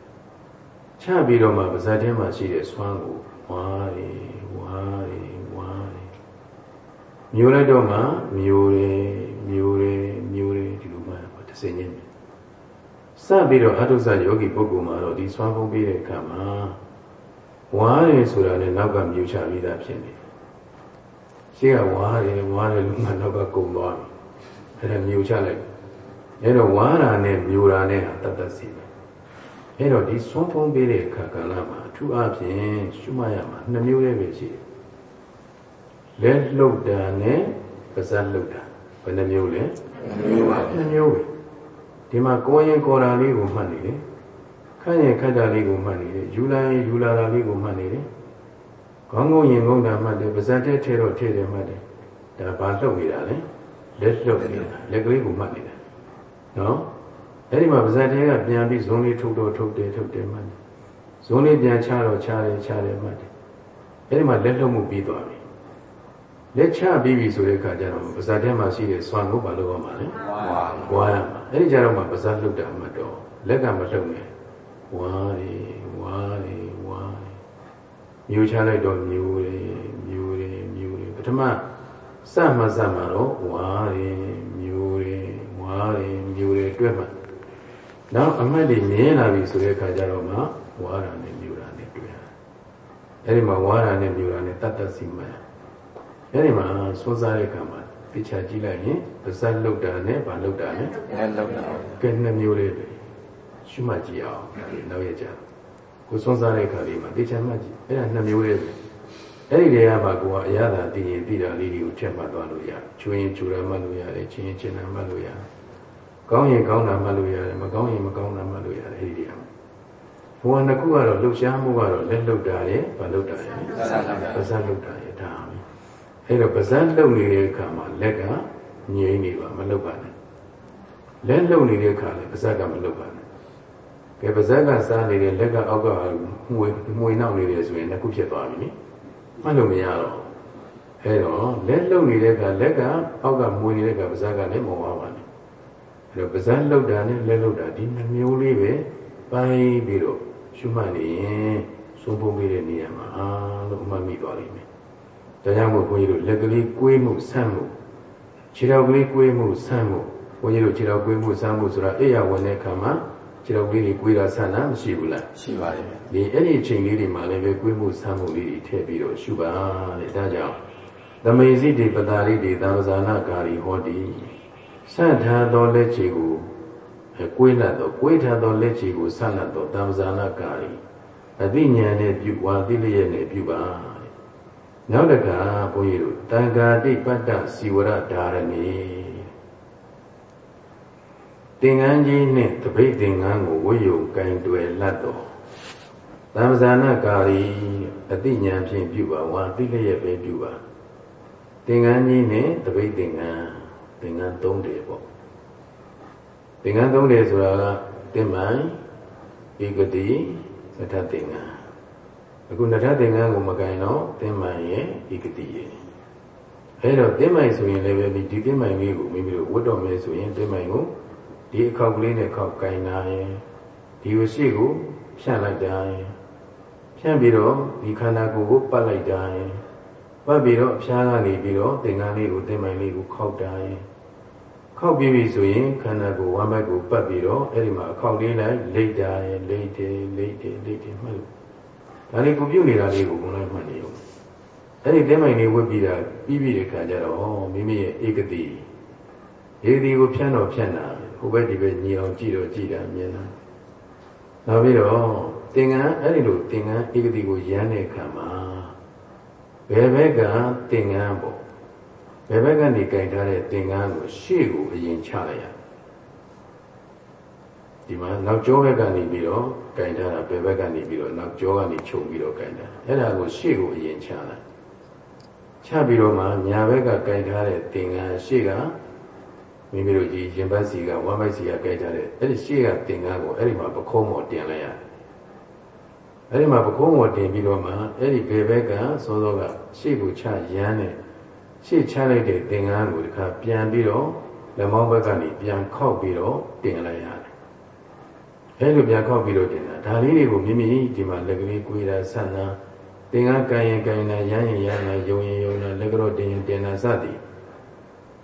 Speaker 1: ချပြီးတော့မှပါဇက်ထဲမှာရှိတဲ့ဆွမ်းကိုဝါးရီဝါးရီဝါးရီ မျိုးလိုက်တော့မှမျိုးတယ်မျိုးတယ်မျိုးတယ်ဒီလိုမှတစ်စင်းချင်းစပြီးတော့အထုဇယောဂီပုဂ္ဂိုလ်မှာတော့ဒီဆွမ်းပုံပြီးတဲ့အခါမှာဝါးရီဆိုတာနဲ့နောက်ကမျိုးချပြီးသားဖြစ်နေတယ်ရှေ့ကဝါးရီဝါးရီလို့မှနောက်ကကုံသွားပြီအဲ့ဒါမျိုးချလိုက်အဲ့တော့ဝါရာနဲ့မျိုးရာနဲ့ဟာတတ်တတ်စီပဲအဲ့တော့ဒီသွန်းဖုံးပေးတဲ့အခါကာလမှာအထူးအဖြင့်ရှုမှတ်ရမှာနှစ်မျိုးလေးပဲရှိတယ် လက်လှုပ်တာနဲ့ပါးစပ်လှုပ်တာဘယ်နှမျိုးလဲ
Speaker 2: မျိုးပါဗျာ
Speaker 1: နှစ်မျိုးပဲဒီမှာကိုယ်ရင်ကိုယ်တာလေးကိုမှတ်နေတယ်ခန့်ရင်ခန့်တာလေးကိုမှတ်နေတယ်ယူလာရင်ယူလာတာလေးကိုမှတ်နေတယ်ခေါင်းငုံရင်ငုံတာမှတ်တယ်ပါးစပ်ထဲထဲတော့ထဲတယ်မှတ်တယ်ဒါဘာလှုပ်နေတာလဲလက်လှုပ်နေတာလက်ကလေးကိုမှတ်နေတာနော်အဲ့ဒီမှာပါဇက်တဲကပြန်ပြီးဇုံးလေးထုတ်တော့ထုတ်တယ်ထုတ်တယ်မှတ်တယ်ဇုံးလေးပြန်ချတော့ချတယ်ချတယ်မှတ်တယ်အဲ့ဒီမှာလက်လှုပ်မှုပြီးသွားပြီ လက်ချပြီးပြီဆိုတဲ့အခါကျတော့ပါဇက်တဲမှာရှိတဲ့စွမ်းကိုဘာလို့ရမှာလဲ
Speaker 2: ဝါ
Speaker 1: ဝါရမှာအဲ့ဒီကျတော့မှပါဇက်လှုပ်တာမှတ်တော့လက်ကမလှုပ်နဲ့ဝါရီဝါရီဝါရီမျိုးချလိုက်တော့မျိုးရီမျိုးရီမျိုးရီပထမစမှစမှတော့ဝါရီမျိုးရီဝါရီမျိုးရီတွဲမှနောက်အမှတ်တွေမြင်လာပြီဆိုတဲ့အခါကျတော့မှဝါရနဲ့မျိုးရာနဲ့တွေ့ရအဲ့ဒီမှာဝါရနဲ့မျိုးရာနဲ့တတ်တတ်စီမှန် အဲ့ဒီမှာစိုးစားတဲ့အခါမှာပြချကြည့်လိုက်ရင်ပါဇက်လှုပ်တာနဲ့ဗာလှုပ်တာနဲ့
Speaker 2: လက်လောက်တာ
Speaker 1: ကဲနှစ်မျိုးလေးပဲရှုမှတ်ကြည့်အောင်နောက်ရကြကိုစွန်းစားတဲ့ခါလေးမှာတေချာမှတ်ကြည့်အဲ့ဒါနှစ်မျိုးလေးပဲအဲ့ဒီတည်းကမှကိုကအရသာတည်ရင်တည်တာလေးတွေကိုထက်မှတ်သွားလို့ရချွင်းရင်ချူတာမှတ်လို့ရတယ်ချင်းရင်ချင်းတာမှတ်လို့ရတယ်ကောင်းရင်ကောင်းတာမှတ်လို့ရတယ်မကောင်းရင်မကောင်းတာမှတ်လို့ရတယ်အဲ့ဒီတည်းကဘဝနှစ်ခုကတော့လှုပ်ရှားမှုကတော့လက်လှုပ်တာရဲ့ဗလှုပ်တာရဲ့
Speaker 2: ဆန္ဒမှာ
Speaker 1: ပါဇက်လှုပ်တာရဲ့ဒါပဲ အဲ့တော့ပါဇက်လှုပ်နေတဲ့အခါမှာလက်ကငြိမ့်နေပါမလှုပ်ပါနဲ့လက်လုံနေတဲ့အခါလဲပါဇက်ကမလှုပ်ပါနဲ့။ကဲပါဇက်ကစားနေတဲ့လက်ကအောက်ကမှွေမှွေနောက်နေတယ်ဆိုရင်နှစ်ခုဖြစ်သွားပြီနိ။မှတ်လို့မရတော့ဘူး။အဲတော့လက်လုံနေတဲ့အခါလက်ကအောက်ကမှွေနေတဲ့အခါပါဇက်ကလည်းမဝပါနဲ့။အဲတော့ပါဇက်လှုပ်တာနဲ့လက်လှုပ်တာဒီနှမျိုးလေးပဲပိုင်းပြီးတော့ရှုမှတ်နေရင်သုံးပုံပေးတဲ့နေရာမှာအားလုံးအမှတ်မိသွားလိမ့်မယ် ဒါကြောင့်မို့ဘုန်းကြီးတို့လက်ကလေးကွေးမှုဆန့်မှုခြေတော်ကလေးကွေးမှုဆန့်မှုဘုန်းကြီးတို့ခြေတော်ကွေးမှုဆန့်မှုဆိုတာအိယာဝင်တဲ့အခါမှာခြေတော်ကလေးတွေကွေးတာဆန့်တာမရှိဘူးလား
Speaker 2: ရှိပါတယ်
Speaker 1: ဒီအဲ့ဒီအချိန်လေးတွေမှာလည်းပဲကွေးမှုဆန့်မှုလေးတွေထည့်ပြီးတော့ရှုပါတဲ့ဒါကြောင့်သမေစီတိပတာရိတိသံဃာနာကာရီဟောတိဆန့်ထားသောလက်ချေကိုကွေးလတ်သောကွေးထားသောလက်ချေကိုဆန့်လတ်သောသံဃာနာကာရီအသိဉာဏ်နဲ့ပြုဝါသိလျက်နဲ့ပြုပါ နောက်တကဘုန်းကြီးတို့တန်ခါတိပတ္တစီဝရဓာရဏီသင်္ကန်းကြီးနှင့်တပိတ်သင်္ကန်းကိုဝိယုံကင်တွယ်လတ်တော်သံဇာနာကာရီအတိညာဖြင့်ပြုပါဝါသိလျက်ပဲပြုပါသင်္ကန်းကြီးနဲ့တပိတ်သင်္ကန်းသင်္ကန်း၃တယ်ပေါ့သင်္ကန်း၃တယ်ဆိုတာကတင်မိုင်ဧကတိနထသင်္ကန်း အခုနထသင်္ကန်းကိုမကင်တော့တင်မိုင်ရဲ့ဧကတိရဲ့အဲတော့တင်မိုင်ဆိုရင်လည်းပဲဒီတင်မိုင်လေးကိုမိမိတို့ဝတ်တော်မယ်ဆိုရင်တင်မိုင်ကိုဒီအခောက်ကလေးနဲ့ခောက်ကင်နာရင်ဒီဝရှိကိုဖြန့်လိုက်တာရင်ဖြန့်ပြီးတော့ဒီခန္ဓာကိုယ်ကိုပတ်လိုက်တာရင်ပတ်ပြီးတော့အဖျားကနေပြီးတော့သင်္ကန်းလေးကိုသင်္မိုင်လေးကိုခောက်တာရင်ခောက်ပြီးပြီဆိုရင်ခန္ဓာကိုယ်ဝမ်းဘက်ကိုပတ်ပြီးတော့အဲ့ဒီမှာအခောက်လေးလိုက်လိတ်တာရင်လိတ်တယ်လိတ်တယ်လိတ်တယ်မှတ်လို့ ဒါလေးကိုပြုတ်နေတာလေးကိုဘုံလိုက်မှတ်နေရောအဲ့ဒီသင်္မိုင်လေးဝတ်ပြီးတာပြီးပြီတဲ့ခါကျတော့မိမိရဲ့ဧကတိဧကတိကိုဖြန့်တော့ဖြန့်တာဟိုဘက်ဒီဘက်ညီအောင်ကြည့်တော့ကြည့်တာမြင်တာနောက်ပြီးတော့သင်္ကန်းအဲ့ဒီလိုသင်္ကန်းဧကတိကိုရမ်းတဲ့အခါမှာဘယ်ဘက်ကသင်္ကန်းပေါ့ဘယ်ဘက်ကနေကြိုင်ထားတဲ့သင်္ကန်းကိုရှေ့ကိုအရင်ချလိုက်ရ ဒီမှာနောက်ကျောဘက်ကနေပြီးတော့ကြိုင်ထားတာဘယ်ဘက်ကနေပြီးတော့နောက်ကျောကနေခြုံပြီးတော့ကြိုင်တာအဲ့ဒါကိုရှေ့ကိုအရင်ချလိုက်ချပြီးတော့မှညာဘက်ကကြိုင်ထားတဲ့သင်္ကန်းရှေ့ကမိမိတို့ကြီးရင်ဘတ်စီကဝမ်းဘတ်စီကကြိုင်ထားတဲ့အဲ့ဒီရှေ့ကသင်္ကန်းကိုအဲ့ဒီမှာပခုံးပေါ်တင်လိုက်ရတယ်အဲ့ဒီမှာပကုံးပေါ်တင်ပြီးတော့မှအဲ့ဒီဘေဘက်ကစောစောကရှေ့ကိုချရမ်းတဲ့ရှေ့ချလိုက်တဲ့သင်္ကန်းကိုဒီခါပြန်ပြီးတော့လက်မောင်းဘက်ကနေပြန်ခောက်ပြီးတော့တင်လိုက်ရတယ်။ အဲ့လိုပြန်ခောက်ပြီးတော့တင်တာဒါလေးတွေကိုမိမိဒီမှာလက်ကလေးကွေးတာဆန်းတာသင်္ကန်းကန်ရင်ကန်ရင်ရမ်းရင်ရမ်းတာယုံရင်ယုံတာလက်ကတော့တင်ရင်တင်တာစသည်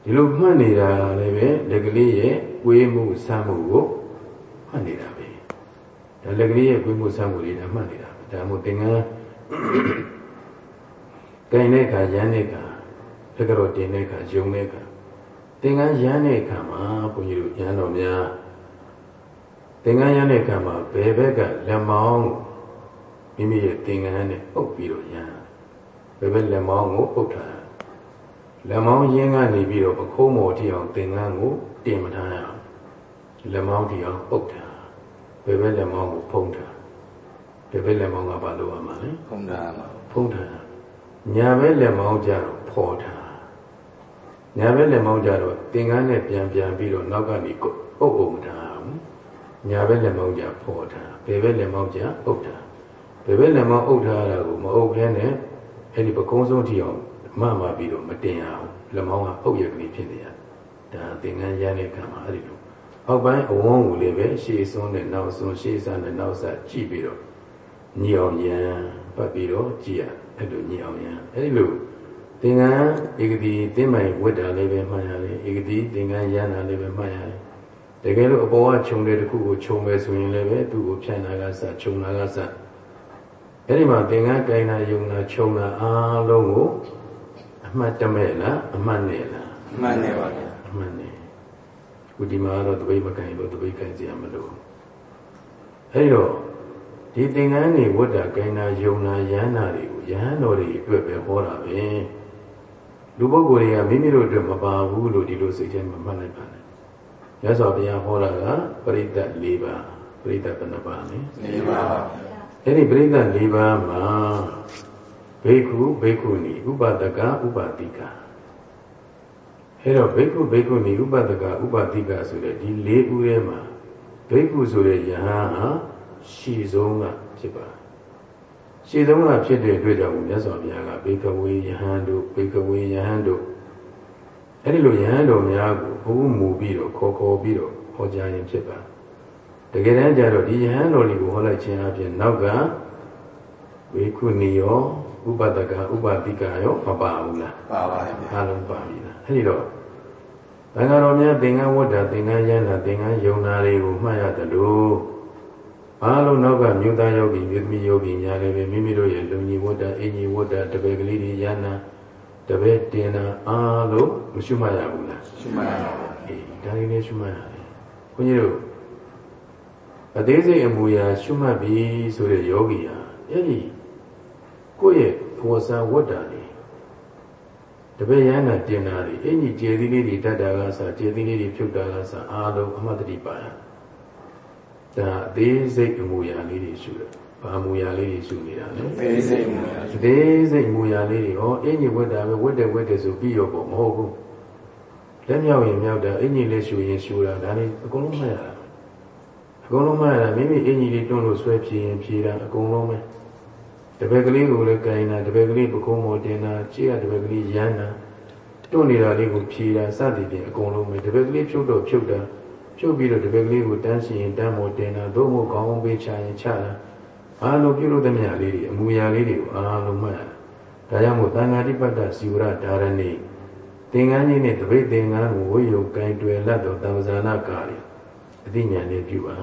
Speaker 1: ဒီလိုမှတ်နေတာလည်းပဲလက်ကလေးရဲ့ကွေးမှုဆန်းမှုကိုမှတ်နေတာပဲဒါလက်ကလေးရဲ့ကွေးမှုဆန်းမှုလေးဒါမှတ်နေတာဒါမှမဟုတ်သင်္ကန်းကင်တဲ့အခါရမ်းတဲ့အခါတကတော့တင်တဲ့အခါယုံတဲ့အခါသင်္ကန်းရမ်းတဲ့အခါမှာဘုန်းကြီးတို့ရမ်းတော်များ သင်္ကန်းရမ်းတဲ့အခါမှာဘယ်ဘက်ကလက်မောင်းမိမိရဲ့သင်္ကန်းနဲ့ပုတ်ပြီးတော့ရမ်းဘယ်ဘက်လက်မောင်းကိုပုတ်ထားလက်မောင်းရင်းကနေပြီးတော့ပခုံးမော်တိအောင်သင်္ကန်းကိုတင်မထားရအောင်လက်မောင်းတိအောင်ပုတ်ထားဘယ်ဘက်လက်မောင်းကိုဖုံးထားဘယ်ဘက်လက်မောင်းကဘာလို့ရမှာလဲ
Speaker 2: ဖုံးထား
Speaker 1: မှာဖုံးထားညာဘက်လက်မောင်းကြတော့ဖော်ထားညာဘက်လက်မောင်းကြတော့သင်္ကန်းနဲ့ပြန်ပြန်ပြီးတော့နောက်ကနေအုပ်အုပ်မထားဘူး ညာဘက်လက်မောင်းကြဖော်ထားဘယ်ဘက်လက်မောင်းကြအုပ်ထားဘယ်ဘက်လက်မောင်းအုပ်ထားတာကိုမအုပ်ခဲနဲ့အဲ့ဒီပကုံးစုံထီအောင်မမပြီးတော့မတင်အောင်လက်မောင်းကအုပ်ရကလေးဖြစ်နေရဒါသင်္ကန်းရမ်းတဲ့ခံမှာအဲ့ဒီလိုအောက်ပိုင်းအဝန်းကိုလည်းပဲရှေ့ဆုံးနဲ့နောက်ဆုံးရှေ့ဆန်းနဲ့နောက်ဆက်ကြည့်ပြီးတော့ညီအောင်ရန်ပတ်ပြီးတော့ကြည်ရအဲ့လိုညီအောင်ရန်အဲ့ဒီလိုသင်္ကန်းဧကတိတင်းမိုင်ဝတ်တာလည်းပဲမှတ်ရတယ်ဧကတိသင်္ကန်းရန်တာလည်းပဲမှတ်ရတယ် တကယ်လို့အပေါ်ကခြုံတဲ့တစ်ခုကိုခြုံမယ်ဆိုရင်လည်းပဲသူ့ကိုဖြန့်တာကစခြုံတာကစအဲ့ဒီမှာသင်္ကန်းကိုင်တာယုံတာခြုံတာအားလုံးကိုအမှတ်တမဲ့လားအမှတ်နဲ့လား
Speaker 2: အမှတ်နဲ့ပါဗျာ
Speaker 1: အမှတ်နဲ့ခုဒီမှာတော့တပိတ်မကင်လို့တပိတ်ကင်စရာမလိုအဲ့တော့ဒီသင်္ကန်းတွေဝတ်တာကိုင်းတာယုံတာရဟန္တာတွေကိုရဟန်းတော်တွေအတွက်ပဲဟောတာပဲလူပုဂ္ဂိုလ်တွေကမိမိတို့အတွက်မပါဘူးလို့ဒီလိုစိတ်ထဲမှာမှတ်လိုက်ပါနဲ့ ရသော်ဘုရားဟောတာကပရိသတ်၄ပါးပရိသတ်ဘယ်နှပါးလဲ
Speaker 2: ၄ပါး
Speaker 1: အဲ့ဒီပရိသတ်၄ပါးမှာဘေကုဘေကုနီဥပဒကဥပတိကအဲ့တော့ဘေကုဘေကုနီဥပဒကဥပတိကဆိုတဲ့ဒီ၄ဦးထဲမှာဘေကုဆိုတဲ့ယဟန်ဟာရှည်ဆုံးကဖြစ်ပါရှည်ဆုံးကဖြစ်တဲ့အတွက်ကြောင့်မြတ်စွာဘုရားကဘေကဝေယဟန်တို့ဘေကဝေယဟန်တို့ အဲ့ဒီလိုယဟန်တော်များကိုဘုဟုမူပြီးတော့ခေါ်ခေါ်ပြီးတော့ဟောကြားရင်ဖြစ်ပါတကယ်တမ်းကျတော့ဒီယဟန်တော်တွေကိုဟောလိုက်ခြင်းအပြင်နောက်ကဝေခုနီယောဥပဒကဥပတိကရောမပါဘူးလား
Speaker 2: ပါပါတယ်ဗျာ
Speaker 1: အားလုံးပါပြီလားအဲ့ဒီတော့သံဃာတော်များသင်္ကန်းဝတ္တသင်္ကန်းရဟနာသင်္ကန်းယုံနာတွေကိုမှတ်ရတယ်လို့အားလုံးနောက်ကမြို့သားယောဂီမြို့သမီးယောဂီများလည်းပဲမိမိတို့ရဲ့လူကြီးဝတ္တအင်ကြီးဝတ္တတပည့်ကလေးတွေရဟနာတ ပည့်တင်တာအားလုံးမရှိမှတ်ရဘူးလား
Speaker 2: ရှိမှန်ပါဗျာ
Speaker 1: အေးဒါလေးလည်းရှိမှတ်ရတယ်ခွန်ကြီးတို့အသေးစိတ်အမူအရာရှိမှတ်ပြီဆိုတဲ့ယောဂီဟာအဲ့ဒီကိုယ့်ရဲ့ဘောဇာဝတ္တလေးတပည့်ရဟနာတင်တာတွေအင်ကြီးကျေသီးလေးတွေတတ်တာကစားကျေသီးလေးတွေဖြုတ်တာကစားအားလုံးအမှတ်တတိပါရဒါအသေးစိတ်အမူအရာလေးတွေရှိတယ် ဘာအမူအရာလေးတွေရှိနေတာလဲ
Speaker 2: သေးစိတ်မှုရ
Speaker 1: အသေးစိတ်အမူအရာလေးတွေဟောအင်ကြီးဝတ္တာပဲဝတ်တယ်ဝတ်တယ်ဆိုပြီးရောပေါ့မဟုတ်ဘူးလက်မြောက်ရင်မြောက်တာအင်ကြီးလေးရှူရင်ရှူတာဒါလေးအကုန်လုံးမှတ်ရတာအကုန်လုံးမှတ်ရတာမိမိအင်ကြီးလေးတွန်းလို့ဆွဲဖြည်ရင်ဖြည်တာအကုန်လုံးပဲတပည့်ကလေးကိုလည်းကြင်တာတပည့်ကလေးပကုံးမော်တင်တာကြည့်ရတပည့်ကလေးရမ်းတာတွန်းနေတာလေးကိုဖြည်တာစသည်ဖြင့်အကုန်လုံးပဲတပည့်ကလေးဖြုတ်တော့ဖြုတ်တာဖြုတ်ပြီးတော့တပည့်ကလေးကိုတန်းစီရင်တန်းမော်တင်တာသို့မဟုတ်ကောင်းအောင်ပေးချရင်ချတာ အားလုံးပြုလို့သမျှလေးတွေအမူအရာလေးတွေကိုအားလုံးမှတ်ရတာဒါကြောင့်မို့သံဃာတိပတ္တဇီဝရဒါရဏိသင်္ကန်းကြီးနဲ့တပိတ်သင်္ကန်းကိုဝိယုကင်တွယ်လတ်တော်တမ္ပဇာနာကာရီအသိဉာဏ်လေးပြုပါ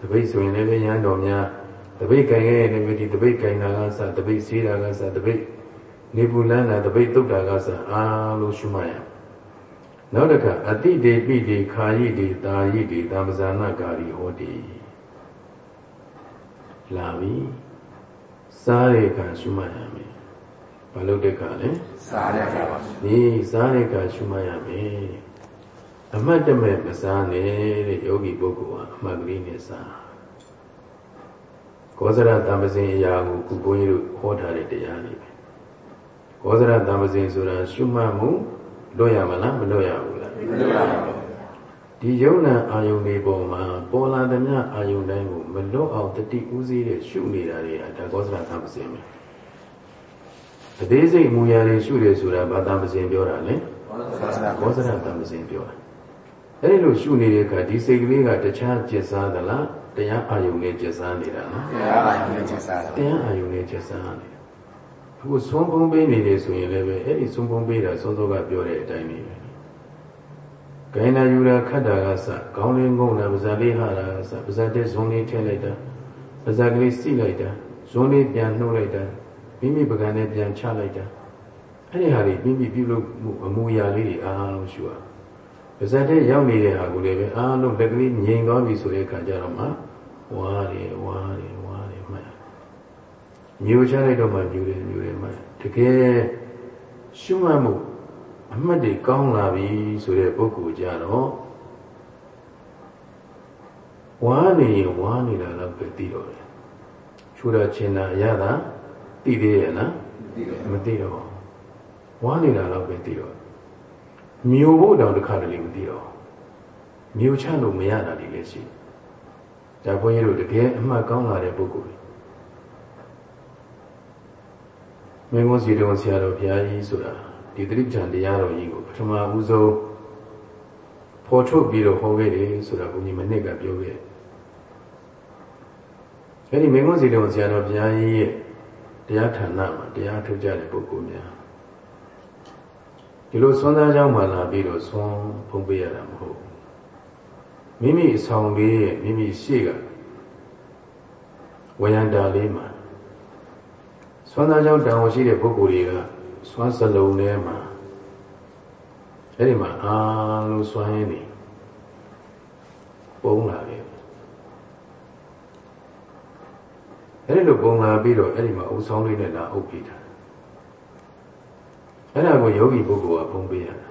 Speaker 1: တပိတ်ဆိုရင်လည်းပဲရဟန်းတော်များတပိတ်ကင်ရဲ့လည်းပဲဒီတပိတ်ကင်တာကစတပိတ်စေးတာကစတပိတ်နေပူလန်းတာတပိတ်တုတ်တာကစအားလုံးရှုမှတ်ရနောက်တစ်ခါအတိတေပိတေခာယိတေတာယိတေတမ္ပဇာနာကာရီဟောတိ လာပြီစားတဲ့အခါရှုမှတ်ရမယ်ဘာလို့တဲ့အခါလဲ
Speaker 2: စားရကြပါ
Speaker 1: ဒီစားတဲ့အခါရှုမှတ်ရမယ်အမတ်တမဲ့မစားနဲ့တဲ့ယောဂီပုဂ္ဂိုလ်ဟာအမှတ်ကလေးနဲ့စားကောဇရတမ္ပဇင်အရာကိုခုဘုန်းကြီးတို့ဟောထားတဲ့တရားလေးပဲကောဇရတမ္ပဇင်ဆိုတာရှုမှတ်မှုလွတ်ရမလားမလွတ်ရဘူးလား
Speaker 2: မလို့ရပါဘူး
Speaker 1: ဒီယုံနာအာယုန်တွေပေါ်မှာပေါ်လာသမျှအာယုန်တိုင်းကိုမလွတ်အောင်တတိဥစည်းတဲ့ရှုနေတာတွေကဒါကောသရသံပစင်ပဲအသေးစိတ်မူရာတွေရှုတယ်ဆိုတာဘာသံပစင်ပြောတာလဲ
Speaker 2: သာသနာ
Speaker 1: ကောသရသံပစင်ပြောတာအဲဒီလိုရှုနေတဲ့အခါဒီစိတ်ကလေးကတခြားကျက်စားသလားတရားအာယုန်နဲ့ကျက်စားနေတာနော်
Speaker 2: တရားအားဖြင့်ချက်စားတာ
Speaker 1: တရားအာယုန်နဲ့ကျက်စားနေတာအခုသွန်ပုံးပေးနေတယ်ဆိုရင်လည်းပဲအဲ့ဒီသွန်ပုံးပေးတာစောစောကပြောတဲ့အတိုင်းပဲ ဂိုင်းနာယူတာခတ်တာကစခေါင်းလေးငုံတာပါဇာလေးဟာတာကစပါဇာတဲ့ဇွန်လေးထည့်လိုက်တာပါဇာကလေးစီးလိုက်တာဇွန်လေးပြန်နှုတ်လိုက်တာမိမိပကံနဲ့ပြန်ချလိုက်တာအဲ့ဒီဟာတွေမိမိပြုလုပ်မှုအမူအရာလေးတွေအားလုံးရှုရပါဇာတဲ့ရောက်နေတဲ့ဟာကိုလည်းပဲအားလုံးလက်ကလေးငြိမ်သွားပြီဆိုတဲ့အခါကျတော့မှဝါးတယ်ဝါးတယ်ဝါးတယ်မှတ်မျိုးချလိုက်တော့မှမျိုးတယ်မျိုးတယ်မှတ်တကယ်ရှုမှတ်မှု အမှတ်တွေကောင်းလာပြီဆိုတဲ့ပုဂ္ဂိုလ်ကြတော့ဝါနေရင်ဝါနေတာတော့ပဲသိတော့တယ်ချူတာချင်တာအရသာသိသေးရဲ့လား
Speaker 2: ဒီလို
Speaker 1: မသိတော့ဘူးဝါနေတာတော့ပဲသိတော့မျိုးဖို့တောင်တစ်ခါတလေမသိတော့မျိုးချလို့မရတာတွေလည်းရှိတယ်ဒါဘုန်းကြီးတို့တကယ်အမှတ်ကောင်းလာတဲ့ပုဂ္ဂိုလ်တွေမင်းမစီတော်ဆရာတော်ဘုရားကြီးဆိုတာ ဒီတိပ္ပံတရားတော်ကြီးကိုပထမဦးဆုံးဖော်ထုတ်ပြီးတော့ဟောခဲ့တယ်ဆိုတာဘုန်းကြီးမနစ်ကပြောခဲ့တယ်အဲဒီမင်းမစီတော်ဆရာတော်ဘုရားကြီးရဲ့တရားဌာနမှာတရားထုတ်ကြတဲ့ပုဂ္ဂိုလ်များဒီလိုသွန်သားကြောင်းမှလာပြီးတော့သွန်ဖုံးပေးရတာမဟုတ်ဘူးမိမိအဆောင်လေးရဲ့မိမိရှေ့ကဝယန္တာလေးမှာသွန်သားကြောင်းတောင်ရှိတဲ့ပုဂ္ဂိုလ်တွေက သွန်စလုံးထဲမှာအဲ့ဒီမှာအာလို့သွန်ရင်းနေပုံလာတယ်အဲ့ဒီလိုပုံလာပြီးတော့အဲ့ဒီမှာအုပ်ဆောင်လေးနဲ့လာအုပ်ပြီးတာအဲ့ဒါကိုယောဂီပုဂ္ဂိုလ်ကပုံပေးရတာ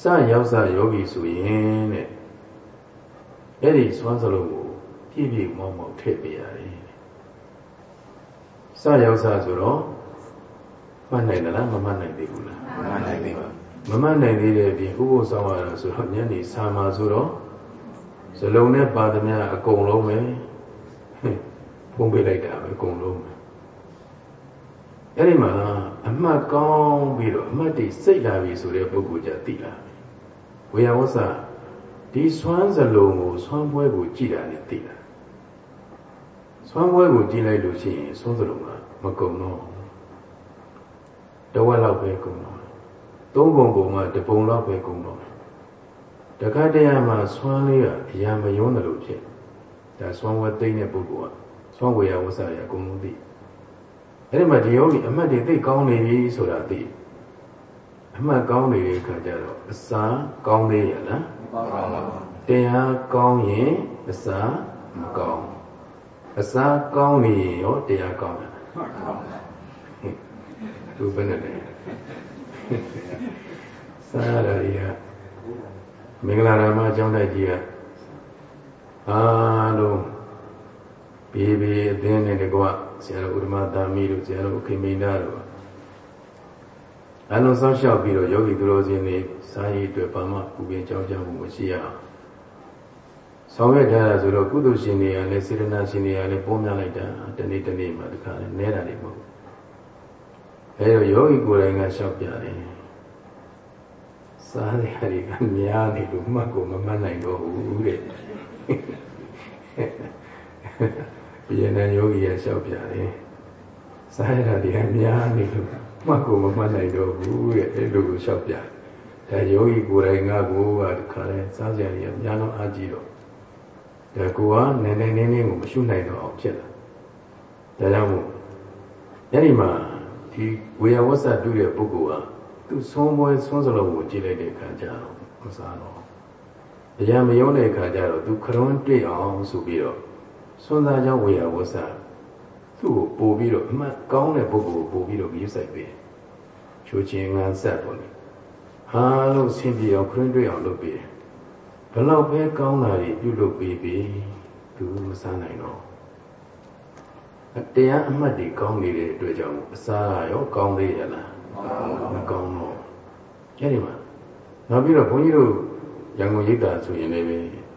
Speaker 1: စရောက်စယောဂီဆိုရင်တဲ့အဲ့ဒီသွန်စလုံးကိုပြည့်ပြည့်မောင်းမောင်းထည့်ပေးရတယ်စရောက်စဆိုတော့ မှတ်နိုင်သလားမမှတ်နိုင်သေးဘူးလား
Speaker 2: မှန်နိုင်ပြီပါ
Speaker 1: မမှတ်နိုင်သေးတဲ့အပြင်ဥပုသ်ဆောင်ရတာဆိုတော့ညနေစာမှာဆိုတော့ဇလုံးနဲ့ပါသမျှအကုန်လုံးပဲဖုံးပေးလိုက်တာပဲအကုန်လုံးပဲအဲ့ဒီမှာအမှတ်ကောင်းပြီးတော့အမှတ်တွေစိတ်လာပြီဆိုတဲ့ပုဂ္ဂိုလ်ကြသိလာပြီဝေယဝဆဒီဆွမ်းစလုံးကိုဆွမ်းပွဲကိုကြည်တာနဲ့သိလာဆွမ်းပွဲကိုကြည်လိုက်လို့ရှိရင်ဆွမ်းစလုံးကမကုန်တော့ တဝက်လောက်ပဲကုန်တော့သုံးပုံပုံကတပုံလောက်ပဲကုန်တော့တခါတည်းမှာဆွမ်းလေးကအရာမယုံတယ်လို့ဖြစ်ဒါဆွမ်းဝဲသိမ့်တဲ့ပုဂ္ဂိုလ်ကဆွမ်းဝေယဝဆရာအကုန်လုံးသိအဲ့ဒီမှာဒီယောဂီအမှတ်တွေသိကောင်းနေပြီဆိုတာသိအမှတ်ကောင်းနေတဲ့အခါကျတော့အစာကောင်းသေးရလား
Speaker 2: ကောင်းပါဘူး
Speaker 1: တရားကောင်းရင်အစာမကောင်းအစာကောင်းနေရင်ရောတရားကောင်းလားမှန်ပါဘူး သူဘယ်နဲ့လဲစာရရီကမင်္ဂလာရမအကြောင်းတိုက်ကြီးကအားလုံးဘေးဘေးအသင်းနဲ့တကွဆရာတော်ဥဒ္ဓမသာမီတို့ဆရာတော်ခေမိနာတို့အလုံးစောင့်ရှောက်ပြီးတော့ယောဂီသူတော်စင်တွေစာရေးအတွက်ဘာမှပူပင်ကြောင်းကြမှုမရှိရအောင်ဆောင်ရွက်ထားတာဆိုတော့ကုသိုလ်ရှင်တွေကလည်းစေတနာရှင်တွေကလည်းပုံများလိုက်တာတနေ့တနေ့မှတခါလဲနဲတာတွေမဟုတ် အဲတော့ယောဂီကိုယ်တိုင်ကလျှောက်ပြတယ်စားရတွေကများနေလို့မှတ်ကိုမမှတ်နိုင်တော့ဘူးတဲ့ပြည်နယ်ယောဂီရလျှောက်ပြတယ်စားရတွေကများနေလို့မှတ်ကိုမမှတ်နိုင်တော့ဘူးတဲ့အဲလိုကိုလျှောက်ပြဒါယောဂီကိုယ်တိုင်ကကိုယ်ကတခါလဲစားကြရများတော့အားကြည့်တော့ဒါကိုကနည်းနည်းနည်းနည်းကိုမရှုနိုင်တော့အောင်ဖြစ်လာဒါကြောင့်မို့အဲ့ဒီမှာ ဒီဝေယဝဆတူတဲ့ပုဂ္ဂိုလ်ကသူဆုံးပွဲဆုံးစလုံးကိုကြည့်လိုက်တဲ့အခါကျတော့မစားတော့အရာမယုံတဲ့အခါကျတော့သူခရွန်းတွေ့အောင်ဆိုပြီးတော့စွန်းသားကြောင့်ဝေယဝဆသူ့ကိုပို့ပြီးတော့အမှတ်ကောင်းတဲ့ပုဂ္ဂိုလ်ကိုပို့ပြီးတော့ကြီးဆိုင်ပေးချိုးချင်းငန်းဆက်ပေါ်လေဟာလို့ဆင်ပြေအောင်ခရွန်းတွေ့အောင်လုပ်ပေးတယ်ဘလောက်ပဲကောင်းတာတွေပြုလုပ်ပေးပြီသူမစားနိုင်တော့ တရားအမှတ်တွေကောင်းနေတဲ့အတွက်ကြောင့်အစားရောကောင်းသေးရလားမကောင်းတော့အဲ့ဒီမှာနောက်ပြီးတော့ဘုန်းကြီးတို့ရန်ကုန်ရိပ်သာဆိုရင်လည်း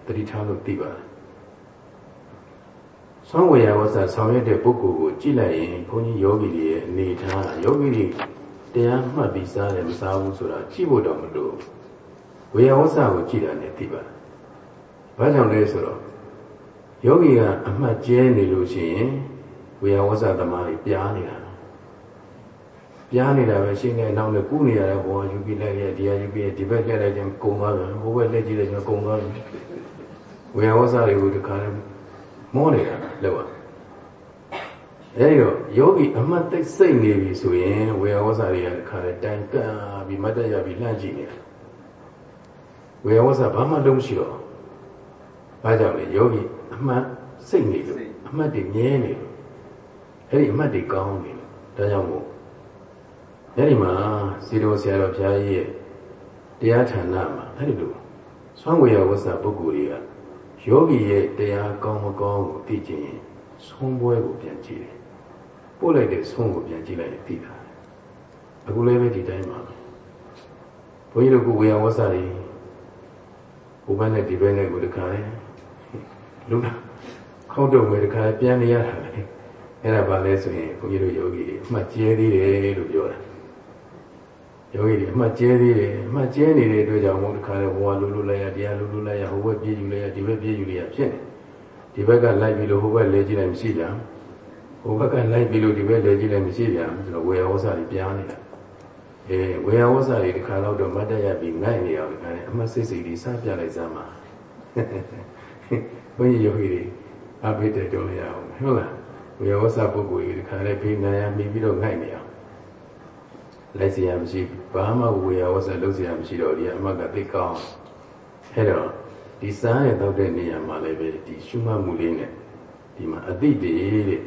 Speaker 1: တတိထားလို့သိပါတယ်ဆောင်းဝေယဝဆဆောင်ရွက်တဲ့ပုဂ္ဂိုလ်ကိုကြည့်လိုက်ရင်ဘုန်းကြီးယောဂီတွေရဲ့အနေထားယောဂီတွေတရားမှတ်ပြီးစားတယ်မစားဘူးဆိုတာကြည့်ဖို့တော့မလိုဝေယဝဆကိုကြည့်တာနဲ့သိပါတယ်ဘာကြောင့်လဲဆိုတော့ယောဂီကအမှတ်ကျဲနေလို့ရှိရင် ဝေယဝဆသမားတွေပြားနေတာပြားနေတာပဲရှင်းနေနောက်လည်းကူးနေရတဲ့ဘောယူပြီးလိုက်ရဒီဟာယူပြီးဒီဘက်ပြလိုက်ခြင်းကုံသွားတယ်ဟိုဘက်လက်ကြည့်လိုက်ခြင်းကုံသွားတယ်ဝေယဝဆတွေကိုတခါလည်းမောနေတာလောက်အဲဒီတော့ယောဂီအမှတ်သိစိတ်နေပြီဆိုရင်ဝေယဝဆတွေကတခါလည်းတိုင်ကပ်ပြီးမတ်တရပြီးလှမ်းကြည့်နေတာဝေယဝဆဘာမှလုံးရှိတော့ဘာကြောင့်လဲယောဂီအမှတ်စိတ်နေလို့အမှတ်တွေမြဲနေလို့ အဲ့ဒီအမှတ်တွေကောင်းနေလို့ဒါကြောင့်မို့အဲ့ဒီမှာစီတော်ဆရာတော်ဘုရားကြီးရဲ့တရားဌာနမှာအဲ့ဒီလိုဆွမ်းဝေယဝဆပုဂ္ဂိုလ်တွေကယောဂီရဲ့တရားကောင်းမကောင်းကိုသိခြင်းဆုံးပွဲကိုပြန်ကြည့်တယ်ပို့လိုက်တဲ့ဆုံးကိုပြန်ကြည့်လိုက်ရင်သိတာအခုလည်းပဲဒီတိုင်းပါဘုန်းကြီးတို့ကဝေယဝဆတွေဟိုဘက်နဲ့ဒီဘက်နဲ့ကိုတခါလေလူနာခေါင်းတုံဝေတခါပြန်နေရတာလေ အဲ့ဒါပါလဲဆိုရင်ဘုန်းကြီးတို့ယောဂီတွေအမှတ်ကျဲသေးတယ်လို့ပြောတာယောဂီတွေအမှတ်ကျဲသေးတယ်အမှတ်ကျဲနေတဲ့အတွက်ကြောင့်မို့တခါလေဘဝလူလူလိုက်ရတရားလူလူလိုက်ရဟိုဘက်ပြေးယူလိုက်ရဒီဘက်ပြေးယူလိုက်ရဖြစ်နေဒီဘက်ကလိုက်ပြီးလို့ဟိုဘက်လဲကြည့်လိုက်မရှိကြဟိုဘက်ကလိုက်ပြီးလို့ဒီဘက်လဲကြည့်လိုက်မရှိကြဆိုတော့ဝေယဝဆတွေပြားနေတာအဲဝေယဝဆတွေတခါတော့မတ်တရပြီးငိုက်နေအောင်တခါလေအမှတ်စိတ်စိတ်လေးစပြလိုက်စမ်းပါဘုန်းကြီးယောဂီတွေအဘိဓေတော်ရအောင်ဟုတ်လား ဝေယောစပုဂ္ဂိုလ်ကြီးဒီခါလေးဘေးနာရမိပြီးတော့ငိုက်နေအောင်လက်စရာမရှိဘာမှဝေယောစလုပ်စရာမရှိတော့ဒီအမတ်ကသိကောင်းအဲ့တော့ဒီစားရတော့တဲ့နေရာမှာလည်းပဲဒီရှုမှတ်မှုလေးနဲ့ဒီမှာအတိတ်တွေတဲ့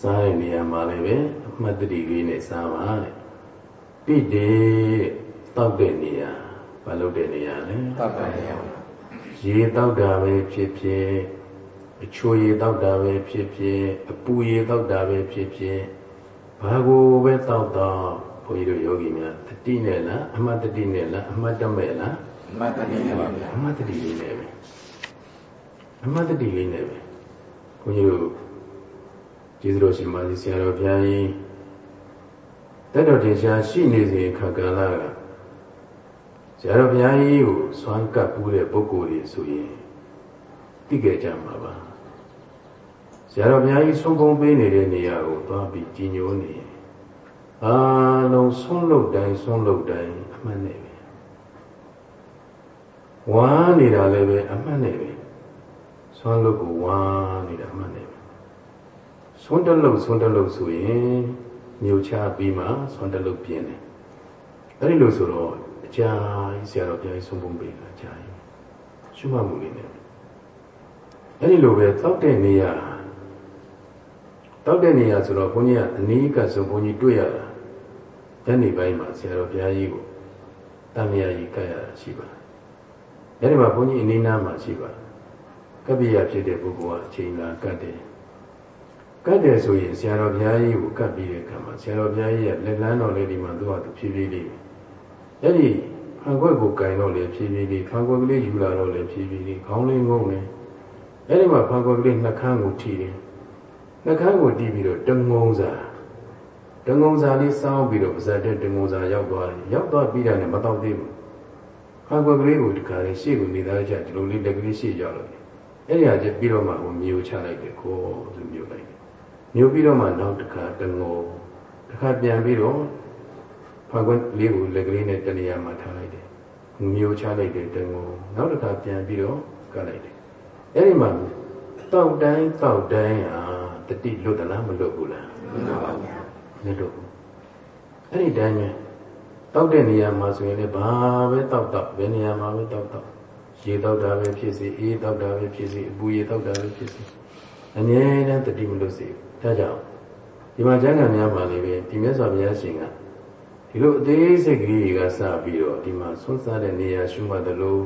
Speaker 1: စားရနေရာမှာလည်းပဲအမှတ်တတိလေးနဲ့စားပါတဲ့တိတ်တွေတောက်တဲ့နေရာဘာလုပ်တဲ့နေရာလဲ
Speaker 2: တောက်တဲ့နေရာ
Speaker 1: ရေတောက်တာပဲဖြစ်ဖြစ် အချိုရေတောက်တာပဲဖြစ်ဖြစ်အပူရေတောက်တာပဲဖြစ်ဖြစ်ဘာကိုပဲတောက်တော့ဘုန်းကြီးတို့ယောဂီများတတိနဲ့လားအမတ်တတိနဲ့လားအမတ်တမဲ့လား
Speaker 2: အမတ်တတိနဲ့ပါဗျာ
Speaker 1: အမတ်တတိလေးနဲ့ပဲအမတ်တတိလေးနဲ့ပဲဘုန်းကြီးတို့ကျေးဇူးတော်ရှင်ပါစီဆရာတော်ဘုရားကြီးတတ်တော်တင်ရှားရှိနေစဉ်ခါကာလကဆရာတော်ဘုရားကြီးကိုစွမ်းကပ်ပူးတဲ့ပုဂ္ဂိုလ်တွေဆိုရင်သိကြကြမှာပါ ဆဆရာတော်ဘုရားကြီးဆုံးဖုံးပေးနေတဲ့နေရာကိုသွားပြီးကြည်ညိုနေအားလုံးဆုံးလုတ်တိုင်းဆုံးလုတ်တိုင်းအမှန်နဲ့ပဲဝါနေတာလည်းပဲအမှန်နဲ့ပဲဆုံးလုတ်ကိုဝါနေတာအမှန်နဲ့ပဲဆုံးတလုတ်ဆုံးတလုတ်ဆိုရင်မြို့ချပြီးမှဆုံးတလုတ်ပြင်းတယ်အဲ့ဒီလိုဆိုတော့အကြာကြီးဆရာတော်ဘုရားကြီးဆုံးဖုံးပေးတာအကြာကြီးရှုမှတ်မှုလေးနဲ့အဲ့ဒီလိုပဲတောက်တဲ့နေရာ တောက်တဲ့နေရာဆိုတော့ဘုန်းကြီးကအနီးကဆိုဘုန်းကြီးတွေ့ရတာညနေပိုင်းမှာဆရာတော်ဘုရားကြီးကိုတန်မြာကြီးကပ်ရတာရှိပါတယ်။အဲဒီမှာဘုန်းကြီးအနီးနားမှာရှိပါတယ်။ကပ္ပိယဖြစ်တဲ့ပုဂ္ဂိုလ်ကအချိန်လာကတ်တယ်။ကတ်တယ်ဆိုရင်ဆရာတော်ဘုရားကြီးကိုကပ်ပြီးတဲ့အခါမှာဆရာတော်ဘုရားကြီးရဲ့လက်လန်းတော်လေးဒီမှာသူ့ဟာသူဖြည်းဖြည်းလေး။အဲဒီဖန်ခွက်ကိုကင်တော့လေဖြည်းဖြည်းလေးဖန်ခွက်ကလေးယူလာတော့လေဖြည်းဖြည်းလေးခေါင်းလေးငုံနေ။အဲဒီမှာဖန်ခွက်ကလေးနှက်ခမ်းကိုထီတယ်။ နှက်ခမ်းကိုတီးပြီးတော့တငုံစားတငုံစာလေးစောင်းပြီးတော့ပါဇက်တဲ့တငုံစာရောက်သွားတယ်ရောက်သွားပြီးတာနဲ့မတော့သေးဘူးဖန်ခွက်ကလေးကိုတခါလေးရှေ့ကိုနေသားကြဒီလိုလေးလက်ကလေးရှေ့ရောက်လာတယ်အဲ့ဒီဟာကျပြီးတော့မှဟိုမျိုးချလိုက်တယ်ကိုသူမျိုးလိုက်တယ်မျိုးပြီးတော့မှနောက်တစ်ခါတငုံတစ်ခါပြန်ပြီးတော့ဖန်ခွက်လေးကိုလက်ကလေးနဲ့တနေရာမှာထားလိုက်တယ်မျိုးချလိုက်တယ်တငုံနောက်တစ်ခါပြန်ပြီးတော့ကတ်လိုက်တယ်အဲ့ဒီမှာတောက်တိုင်းတောက်တိုင်းဟာ တတိလွတ်သလားမလွတ်ဘူးလား
Speaker 2: လွတ်ပါဗျာ
Speaker 1: မလွတ်ဘူးအဲ့ဒီတိုင်းပဲတောက်တဲ့နေရာမှာဆိုရင်လည်းဘာပဲတောက်တောက်ဘယ်နေရာမှာပဲတောက်တောက်ရေတောက်တာပဲဖြစ်စေအေးတောက်တာပဲဖြစ်စေအပူရေတောက်တာပဲဖြစ်စေအမြဲတမ်းတတိမလွတ်စေဒါကြောင့်ဒီမှာကျမ်းဂန်များမှာလည်းပဲဒီမြတ်စွာဘုရားရှင်ကဒီလိုအသေးစိတ်ကလေးတွေကစပြီးတော့ဒီမှာဆွမ်းစားတဲ့နေရာရှုမှတ်တယ်လို့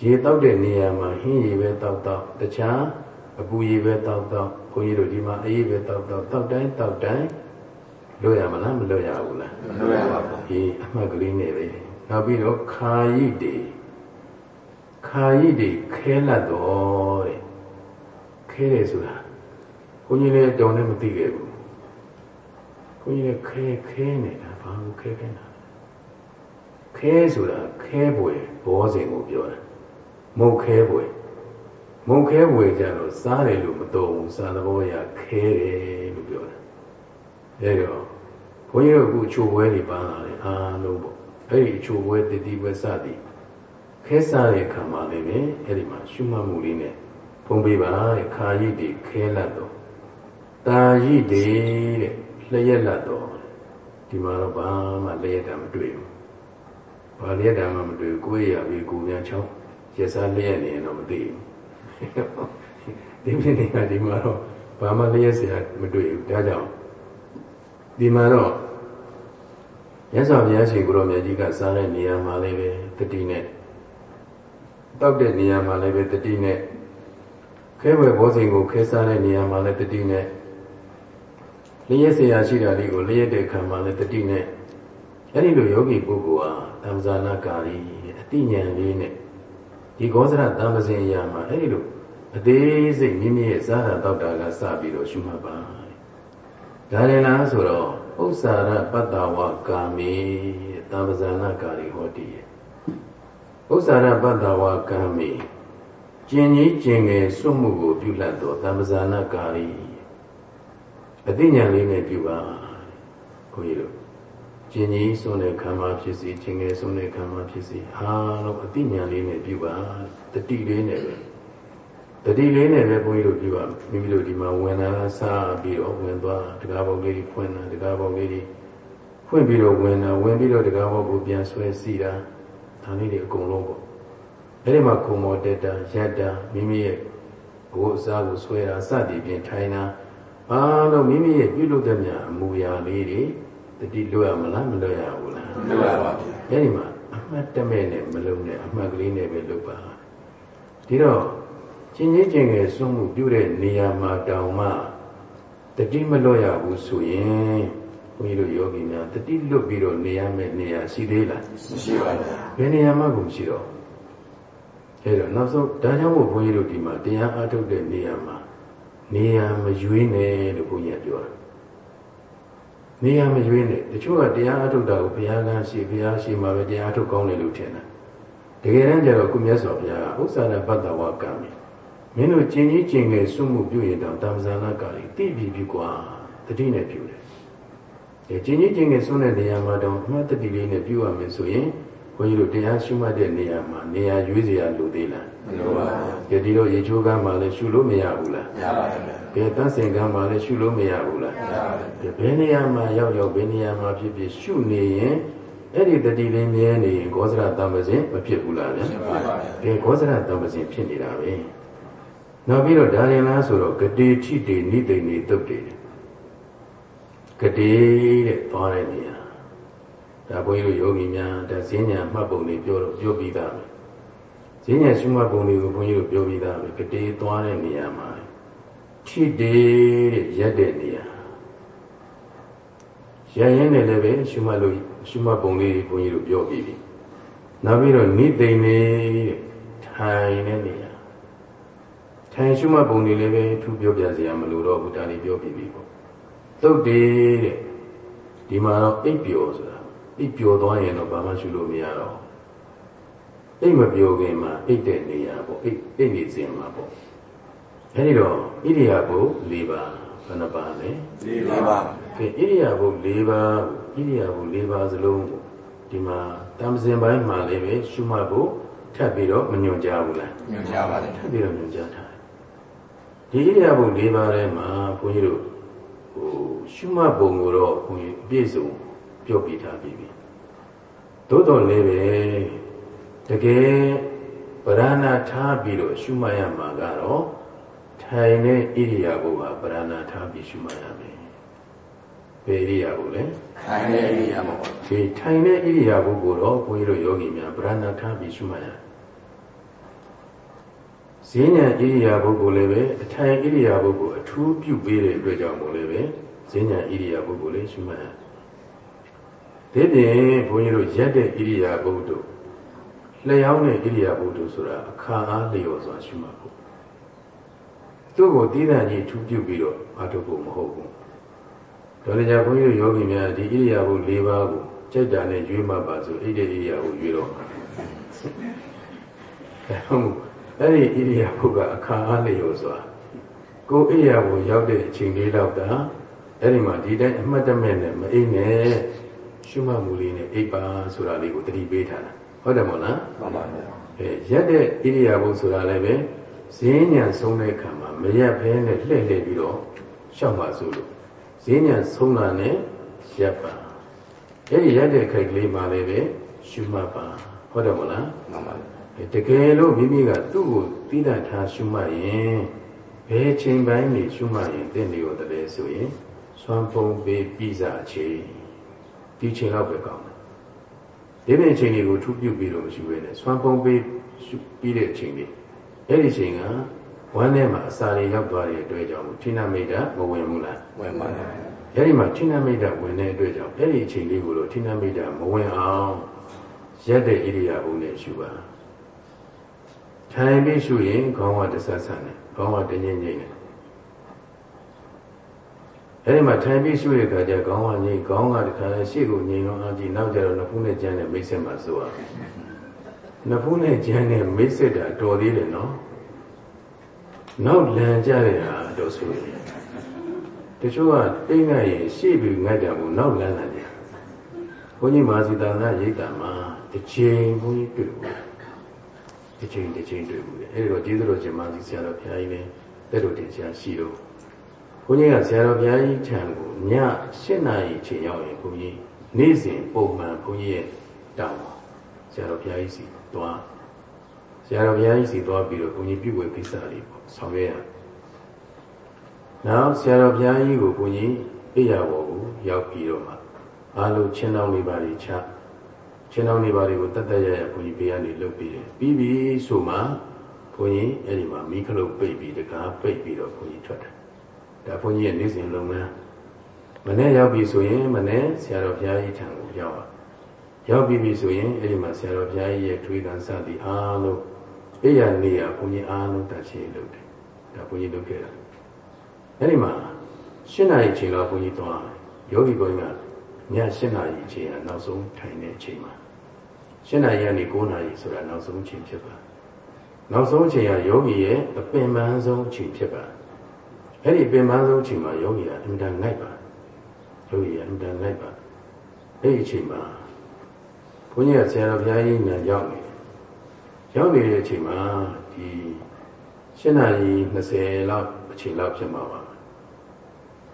Speaker 1: ရေတောက်တဲ့နေရာမှာဟင်းရေပဲတောက်တောက်တခြားအပူရေပဲတောက်တောက် ဘုန်းကြီးတို့ဒီမှာအေးပဲတောက်တောက်တောက်တိုင်းတောက်တိုင်းလွတ်ရမလားမလွတ်ရဘူးလား
Speaker 2: မလွတ်ရပါဘူး
Speaker 1: ဒီအမှတ်ကလေးနဲ့ပဲနောက်ပြီးတော့ခာယိတေခာယိတေခဲလတ်တော်တဲ့ခဲတယ်ဆိုတာဘုန်းကြီးလည်းတောင်းလည်းမသိခဲ့ဘူးဘုန်းကြီးလည်းခဲခဲနေတာဘာလို့ခဲခဲတာခဲဆိုတာခဲပွေဘောဇင်ကိုပြောတာမုတ်ခဲပွေ မုတ်ခဲပွေကြတော့စားတယ်လို့မတော်ဘူးစားသဘောရခဲတယ်လို့ပြောတာအဲတော့ဘုန်းကြီးတို့အခုချိုပွဲတွေပါလာတယ်အားလုံးပေါ့အဲ့ဒီချိုပွဲတတိပွဲစသည်ခဲစားတဲ့ခံပါလေပဲအဲ့ဒီမှာရှုမှတ်မှုလေးနဲ့ဖုံးပေးပါတဲ့ခါရည်တွေခဲလတ်တော့တာရည်တွေတဲ့လျက်လတ်တော့ဒီမှာတော့ဘာမှလျက်တာမတွေ့ဘူးဘာလျက်တာမှမတွေ့ဘူးကိုယ်ရပြီးကိုပြန်ချောင်းရစားလျက်နေရင်တော့မသိဘူး ဒီဖြစ်နေတာဒီမှာတော့ဘာမှလျက်စရာမတွေ့ဘူးဒါကြောင့်ဒီမှာတော့ရသော်ဘုရားရှင်ကိုရောမြတ်ကြီးကစားတဲ့နေရာမှာလည်းပဲတတိနဲ့တောက်တဲ့နေရာမှာလည်းပဲတတိနဲ့ခဲဝယ်ဘောဇင်ကိုခဲစားတဲ့နေရာမှာလည်းတတိနဲ့လျက်စရာရှိတာလေးကိုလျက်တဲ့ခံမှာလည်းတတိနဲ့အဲ့ဒီလိုယောဂီပုဂ္ဂိုလ်ဟာသံဇာနာကာရီအတိညာဏ်လေးနဲ့ဒီကောသရသံပစဉ်အရာမှာအဲ့ဒီလို အသေးစိတ်မိမိရဲ့စားတာတောက်တာကစပြီးတော့ရှုမှတ်ပါဒါရင်လားဆိုတော့ဥစ္စာရပတ္တဝကာမေတံပဇာနာကာရီဟောတိဥစ္စာရပတ္တဝကာမေကျင်ကြီးကျင်ငယ်စွမှုကိုပြုလတ်တော်တံပဇာနာကာရီအသိဉာဏ်လေးနဲ့ပြုပါခွန်ကြီးတို့ကျင်ကြီးစွတဲ့ခံမှာဖြစ်စီကျင်ငယ်စွတဲ့ခံမှာဖြစ်စီအားလုံးအသိဉာဏ်လေးနဲ့ပြုပါတတိလေးနဲ့ပဲ တတိလေးနဲ့ပဲဘုန်းကြီးတို့ပြောပါမိမိတို့ဒီမှာဝင်လာစားပြီးတော့ဝင်သွားတကားပေါက်လေးဖွင့်တာတကားပေါက်လေးဖွင့်ပြီးတော့ဝင်တာဝင်ပြီးတော့တကားပေါက်ကိုပြန်ဆွဲစီတာဒါလေးတွေအကုန်လုံးပေါ့အဲ့ဒီမှာခုံမောတက်တာရက်တာမိမိရဲ့ဘိုးအစားကိုဆွဲတာစသည်ဖြင့်ထိုင်တာအားလုံးမိမိရဲ့ပြုလုပ်တဲ့မြတ်အမူအရာလေးတွေတတိလွတ်ရမလားမလွတ်ရဘူးလား
Speaker 2: လွတ်ရပါဘူး
Speaker 1: အဲ့ဒီမှာအမှတ်တမဲ့နဲ့မလုံးနဲ့အမှတ်ကလေးနဲ့ပဲလုပ်ပါဒီတော့ ချင်းချင်းချင်းငယ်စွန့်မှုပြုတဲ့နေရာမှာတောင်မှတတိမလွတ်ရဘူးဆိုရင်ဘုန်းကြီးတို့ယောဂီများတတိလွတ်ပြီးတော့နေရမယ့်နေရာရှိသေးလား
Speaker 2: မရှိပါဘူး
Speaker 1: ဘယ်နေရာမှကိုမရှိတော့အဲတော့နောက်ဆုံးဒါကြောင့်မို့ဘုန်းကြီးတို့ဒီမှာတရားအားထုတ်တဲ့နေရာမှာနေရာမရွေးနဲ့လို့ဘုန်းကြီးကပြောတာနေရာမရွေးနဲ့တချို့ကတရားအားထုတ်တာကိုဘုရားကရှိဘုရားရှိမှပဲတရားအားထုတ်ကောင်းတယ်လို့ထင်တယ်တကယ်တမ်းကျတော့ကုမြတ်စွာဘုရားဥစ္စာနဲ့ဘတ်တော်ဝကံမင်း တို့ကျင်ကြီးကျင်ငယ်စွမှုပြုရင်တော့တမ္ပဇာနာကလေးတိပြီပြီကွာတတိနဲ့ပြုတယ်အဲကျင်ကြီးကျင်ငယ်စွတဲ့နေရာမှာတော့အမှတ်တတိလေးနဲ့ပြုရမယ်ဆိုရင်ဘုန်းကြီးတို့တရားရှုမှတ်တဲ့နေရာမှာနေရာရွေးစရာလိုသေးလား
Speaker 2: မလိုပါဘူး
Speaker 1: ကြဒီတော့ရေချိုးကမ်းမှာလည်းရှုလို့မရဘူးလား
Speaker 2: ရပါ
Speaker 1: တယ်ဘယ်တန်းစင်ကမ်းမှာလည်းရှုလို့မရဘူးလား
Speaker 2: ရပါတယ်
Speaker 1: ဘယ်နေရာမှာရောက်ရောက်ဘယ်နေရာမှာဖြစ်ဖြစ်ရှုနေရင်အဲ့ဒီတတိလေးမြဲနေရင်ဂောဇရတမ္ပဇင်မဖြစ်ဘူးလားဗျာ
Speaker 2: ဖြစ်ပါပါ
Speaker 1: ဘယ်ဂောဇရတမ္ပဇင်ဖြစ်နေတာပဲ နောက်ပြီးတော့ဒါရင်လားဆိုတော့ဂတိထိတေနိသိနေတုတ်တယ်ဂတိတဲ့သွားတဲ့နေရာဒါဘုန်းကြီးတို့ယောဂီများဒါဈဉ္ညာမှတ်ပုံတွေပြောတော့ပြောပြီးသားပဲဈဉ္ညာရှုမှတ်ပုံတွေကိုဘုန်းကြီးတို့ပြောပြီးသားပဲဂတိသွားတဲ့နေရာမှာထိတေတဲ့ရက်တဲ့နေရာရရင်လည်းလည်းပဲရှုမှတ်လို့ရှုမှတ်ပုံလေးဘုန်းကြီးတို့ပြောပြီးပြီနောက်ပြီးတော့နိသိမ့်နေတဲ့ထိုင်တဲ့နေရာ ထိုင်ရှုမှတ်ပုံတွေလည်းပဲထူပြောပြစရာမလိုတော့ဘူးဒါလေးပြောပြီးပြီပေါ့သုတ်တေတဲ့ဒီမှာတော့အိပ်ပျော်ဆိုတာအိပ်ပျော်သွားရင်တော့ဘာမှရှုလို့မရတော့အိပ်မပျော်ခင်မှာအိပ်တဲ့နေရာပေါ့အိပ်အိပ်နေစဉ်မှာပေါ့အဲဒီတော့ဣရိယာပု၄ပါးဘယ်နှပါလဲ
Speaker 2: ၄ပါး
Speaker 1: ကဲဣရိယာပု၄ပါးဣရိယာပု၄ပါးစလုံးကိုဒီမှာတမ္ပဇင်ပိုင်းမှာလည်းပဲရှုမှတ်ဖို့ထပ်ပြီးတော့မညွန်ကြဘူးလား
Speaker 2: ညွန်ကြပါတယ်
Speaker 1: ထပ်ပြီးတော့ညွန်ကြထား ဒီဣရိယာပု၄ပါးထဲမှာဘုန်းကြီးတို့ဟိုရှုမှတ်ပုံကိုတော့ဘုန်းကြီးအပြည့်စုံပြောပြထားပြီးပြီသို့တော်လည်းပဲတကယ်ဗရဏထားပြီးတော့ရှုမှတ်ရမှာကတော့ထိုင်တဲ့ဣရိယာပုဟာဗရဏထားပြီးရှုမှတ်ရမယ်ဘယ်ဣရိယာပုလဲ
Speaker 2: ထိုင်တဲ့ဣရိယာပုပါ
Speaker 1: ဒီထိုင်တဲ့ဣရိယာပုကိုတော့ဘုန်းကြီးတို့ယောဂီများဗရဏထားပြီးရှုမှတ်ရ ဈဉ္ညာဣရိယာပုကိုလည်းပဲအထိုင်ဣရိယာပုကိုအထူးပြုပေးတဲ့အတွက်ကြောင့်မို့လည်းပဲဈဉ္ညာဣရိယာပုကိုလည်းရှုမှတ်ရဒီပြင်ဘုန်းကြီးတို့ရက်တဲ့ဣရိယာပုတို့လျှောင်းတဲ့ဣရိယာပုတို့ဆိုတာအခါအားလျော်စွာရှုမှတ်ဖို့သူ့ကိုတည်တံ့ကြီးထူးပြုပြီးတော့အားထုတ်ဖို့မဟုတ်ဘူး။ဒါကြဘုန်းကြီးတို့ယောဂီများဒီဣရိယာပု၄ပါးကိုကြိုက်တာနဲ့ရွေးမှပါဆိုဣတိဣရိယာပုရွေးတော့မှာ။အဲဟုတ် အဲ့ဒီဣရိယာပုကအခါအားလျော်စွာကိုဣရိယာပုရောက်တဲ့အချိန်လေးတော့တာအဲ့ဒီမှာဒီတိုင်းအမှတ်တမဲ့နဲ့မအိပ်နဲ့ရှုမှတ်မှုလေးနဲ့အိပ်ပါဆိုတာလေးကိုတတိပေးထားတာဟုတ်တယ်မို့လား
Speaker 2: မှန်ပါဗျာ
Speaker 1: အဲရက်တဲ့ဣရိယာပုဆိုတာလည်းပဲဈဉ္ညာဆုံးတဲ့ခံမှာမရက်ဘဲနဲ့လှည့်လှည့်ပြီးတော့ရှောက်ပါစို့လို့ဈဉ္ညာဆုံးတာနဲ့ရက်ပါအဲ့ဒီရက်တဲ့ခိုက်ကလေးမှလည်းပဲရှုမှတ်ပါဟုတ်တယ်မို့လား
Speaker 2: မှန်ပါ
Speaker 1: တကယ်လို့မိမိကသူ့ကိုသိတတ်ထားရှုမှတ်ရင်ဘယ်ချိန်ပိုင်းနေရှုမှတ်ရင်တင့်နေရောတည်းဆိုရင်စွမ်းဖုံးပေးပြီးစားအချိန်ဒီချိန်တော့ပဲကောင်းတယ်ဒီနေ့ချိန်တွေကိုထူးပြုပြီးတော့မရှိဘဲနဲ့စွမ်းဖုံးပေးပြီးတဲ့အချိန်တွေအဲ့ဒီချိန်ကဝမ်းထဲမှာအစာတွေရောက်သွားတဲ့အတွက်ကြောင့်ဌိနမိတ်တာမဝင်ဘူးလား
Speaker 2: ဝင်ပါတယ်
Speaker 1: အဲ့ဒီမှာဌိနမိတ်တာဝင်တဲ့အတွက်ကြောင့်အဲ့ဒီအချိန်လေးကိုတော့ဌိနမိတ်တာမဝင်အောင်ရက်တဲ့ဣရိယာပုနဲ့ရှုပါ ထိုင်ပြီးရှုရင်ခေါင်းကတဆဆန်တယ်ခေါင်းကတငိမ့်ငိမ့်တယ်အဲ့ဒီမှာထိုင်ပြီးရှုရတဲ့အခါကျခေါင်းကငိမ့်ခေါင်းကတခါလဲရှေ့ကိုငိမ့်တော့အကြည့်နောက်ကျတော့နှစ်ဖူးနဲ့ကျန်းတဲ့မိတ်ဆက်မှာဆိုရနှစ်ဖူးနဲ့ကျန်းတဲ့မိတ်ဆက်တာတော်သေးတယ်နော်နောက်လန်ကြတဲ့ဟာတော့ဆိုရင်တချို့ကအိမ်ငတ်ရင်ရှေ့ပြီးငတ်ကြဘူးနောက်လန်လာတယ်ဘုန်းကြီးမာစီတာနာရိတ်တာမှာတစ်ချိန်ဘုန်းကြီးတွေ့ဘူး တစ်ချိန်တစ်ချိန်တွေ့ဘူးအဲ့ဒီတော့ကျေးဇူးတော်ရှင်မာစီဆရာတော်ဘုရားကြီးလည်းတဲ့တော်တင်ဆရာရှိတော့ဘုန်းကြီးကဆရာတော်ဘုရားကြီးထံကိုည7နာရီချိန်ရောက်ရင်ဘုန်းကြီးနေ့စဉ်ပုံမှန်ဘုန်းကြီးရဲ့တောင်းဆရာတော်ဘုရားကြီးစီသွားဆရာတော်ဘုရားကြီးစီသွားပြီးတော့ဘုန်းကြီးပြုဝေကိစ္စလေးပေါ့ဆောင်ရွက်ရနောက်ဆရာတော်ဘုရားကြီးကိုဘုန်းကြီးအိယာဘော်ကိုရောက်ပြီးတော့မှအားလုံးချင်းတောင်းလေးပါးတွေချ ချင်းတောင်းလေးပါးတွေကိုတတ်တတ်ရရဘုန်းကြီးဘေးကနေလှုပ်ပြီးတယ်ပြီးပြီဆိုမှဘုန်းကြီးအဲ့ဒီမှာမိခလုတ်ပိတ်ပြီးတကားပိတ်ပြီးတော့ဘုန်းကြီးထွက်တယ်ဒါဘုန်းကြီးရဲ့နေ့စဉ်လုပ်ငန်းမနေ့ရောက်ပြီဆိုရင်မနေ့ဆရာတော်ဘုရားကြီးထံကိုရောက်ပါရောက်ပြီပြီဆိုရင်အဲ့ဒီမှာဆရာတော်ဘုရားကြီးရဲ့ထွေးကန်စသည်အားလုံးအိယာနေရဘုန်းကြီးအားလုံးတတ်ချေလုပ်တယ်ဒါဘုန်းကြီးလုပ်ခဲ့တာအဲ့ဒီမှာ၈နာရီချိန်တော့ဘုန်းကြီးသွားယောဂီဘုန်းကြီးကည၈နာရီချိန်ကနောက်ဆုံးထိုင်တဲ့အချိန်မှာ ၈နာရီကနေ9နာရီဆိုတာနောက်ဆုံးချိန်ဖြစ်ပါနောက်ဆုံးအချိန်ကယောဂီရဲ့အပင်ပန်းဆုံးအချိန်ဖြစ်ပါအဲ့ဒီပင်ပန်းဆုံးအချိန်မှာယောဂီကအင်တန်ငိုက်ပါယောဂီကအင်တန်ငိုက်ပါအဲ့ဒီအချိန်မှာဘုန်းကြီးကဆရာတော်ဘုရားကြီးညာရောက်နေရောက်နေတဲ့အချိန်မှာဒီရှင်းနာရီ20လောက်အချိန်လောက်ဖြစ်မှာပါ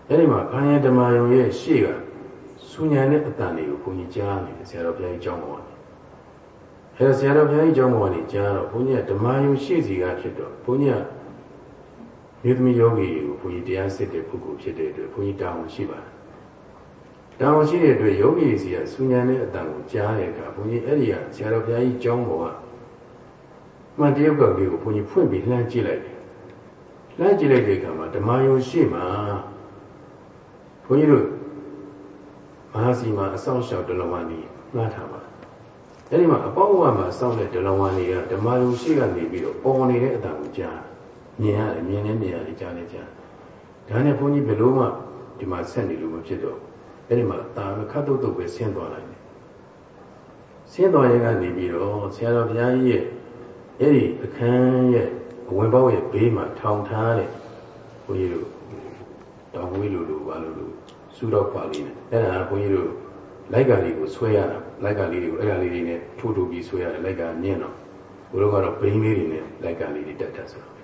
Speaker 1: အဲ့ဒီမှာခန္ဓာဓမ္မယုံရဲ့ရှေ့ကစူညာနဲ့အတန်တွေကိုဘုန်းကြီးကြားနေတယ်ဆရာတော်ဘုရားကြီးကြောင်းပေါ်နေ အဲဆရာတော်ဘုရားကြီးကြောင်းပေါ်နေကြားတော့ဘုန်းကြီးကဓမ္မယုံရှေ့စီကဖြစ်တော့ဘုန်းကြီးကမြေသမီးယောဂီကိုဘုန်းကြီးတရားစစ်တဲ့ပုဂ္ဂိုလ်ဖြစ်တဲ့အတွက်ဘုန်းကြီးတာဝန်ရှိပါတယ်တာဝန်ရှိတဲ့အတွက်ယောဂီစီကစူညာနဲ့အတန်ကိုကြားတဲ့အခါဘုန်းကြီးအဲ့ဒီကဆရာတော်ဘုရားကြီးကြောင်းပေါ်ကမှန်တရုပ်ကလေးကိုဘုန်းကြီးဖွင့်ပြီးလှမ်းကြည့်လိုက်တယ်လှမ်းကြည့်လိုက်တဲ့အခါမှာဓမ္မယုံရှေ့မှာဘုန်းကြီးတို့မဟာစီမှာအဆောင်ရှောက်ဒလဝါနီငှားထားပါ အဲ့ဒီမှာအပေါက်ဝါမှာစောင့်တဲ့ဒလဝါနီကဓမ္မယုံရှိကနေပြီးတော့ပေါ်နေတဲ့အတန်ကိုကြားမြင်ရတယ်မြင်နေနေရတယ်ကြားနေကြားဒါနဲ့ဘုန်းကြီးဘယ်လို့မှဒီမှာဆက်နေလို့မဖြစ်တော့အဲ့ဒီမှာတာခတ်တုတ်တုတ်ပဲဆင်းသွားလိုက်တယ်ဆင်းသွားရင်ကနေပြီးတော့ဆရာတော်ဘုရားကြီးရဲ့အဲ့ဒီအခန်းရဲ့အဝင်ပေါက်ရဲ့ဘေးမှာထောင်ထားတဲ့ဘုန်းကြီးတို့တောင်ဝေးလိုလိုပါလိုလိုစူတော့ပါလေးနဲ့အဲ့ဒါဘုန်းကြီးတို့လိုက်ကလေးကိုဆွဲရတာ လိုက်ကလေးတွေကိုအဲ့ဒါလေးတွေနဲ့ထိုးထိုးပြီးဆွဲရတယ်လိုက်ကမြင့်တော့ဘုရားကတော့ဘိန်းလေးတွေနဲ့လိုက်ကလေးတွေတက်တက်ဆိုတော့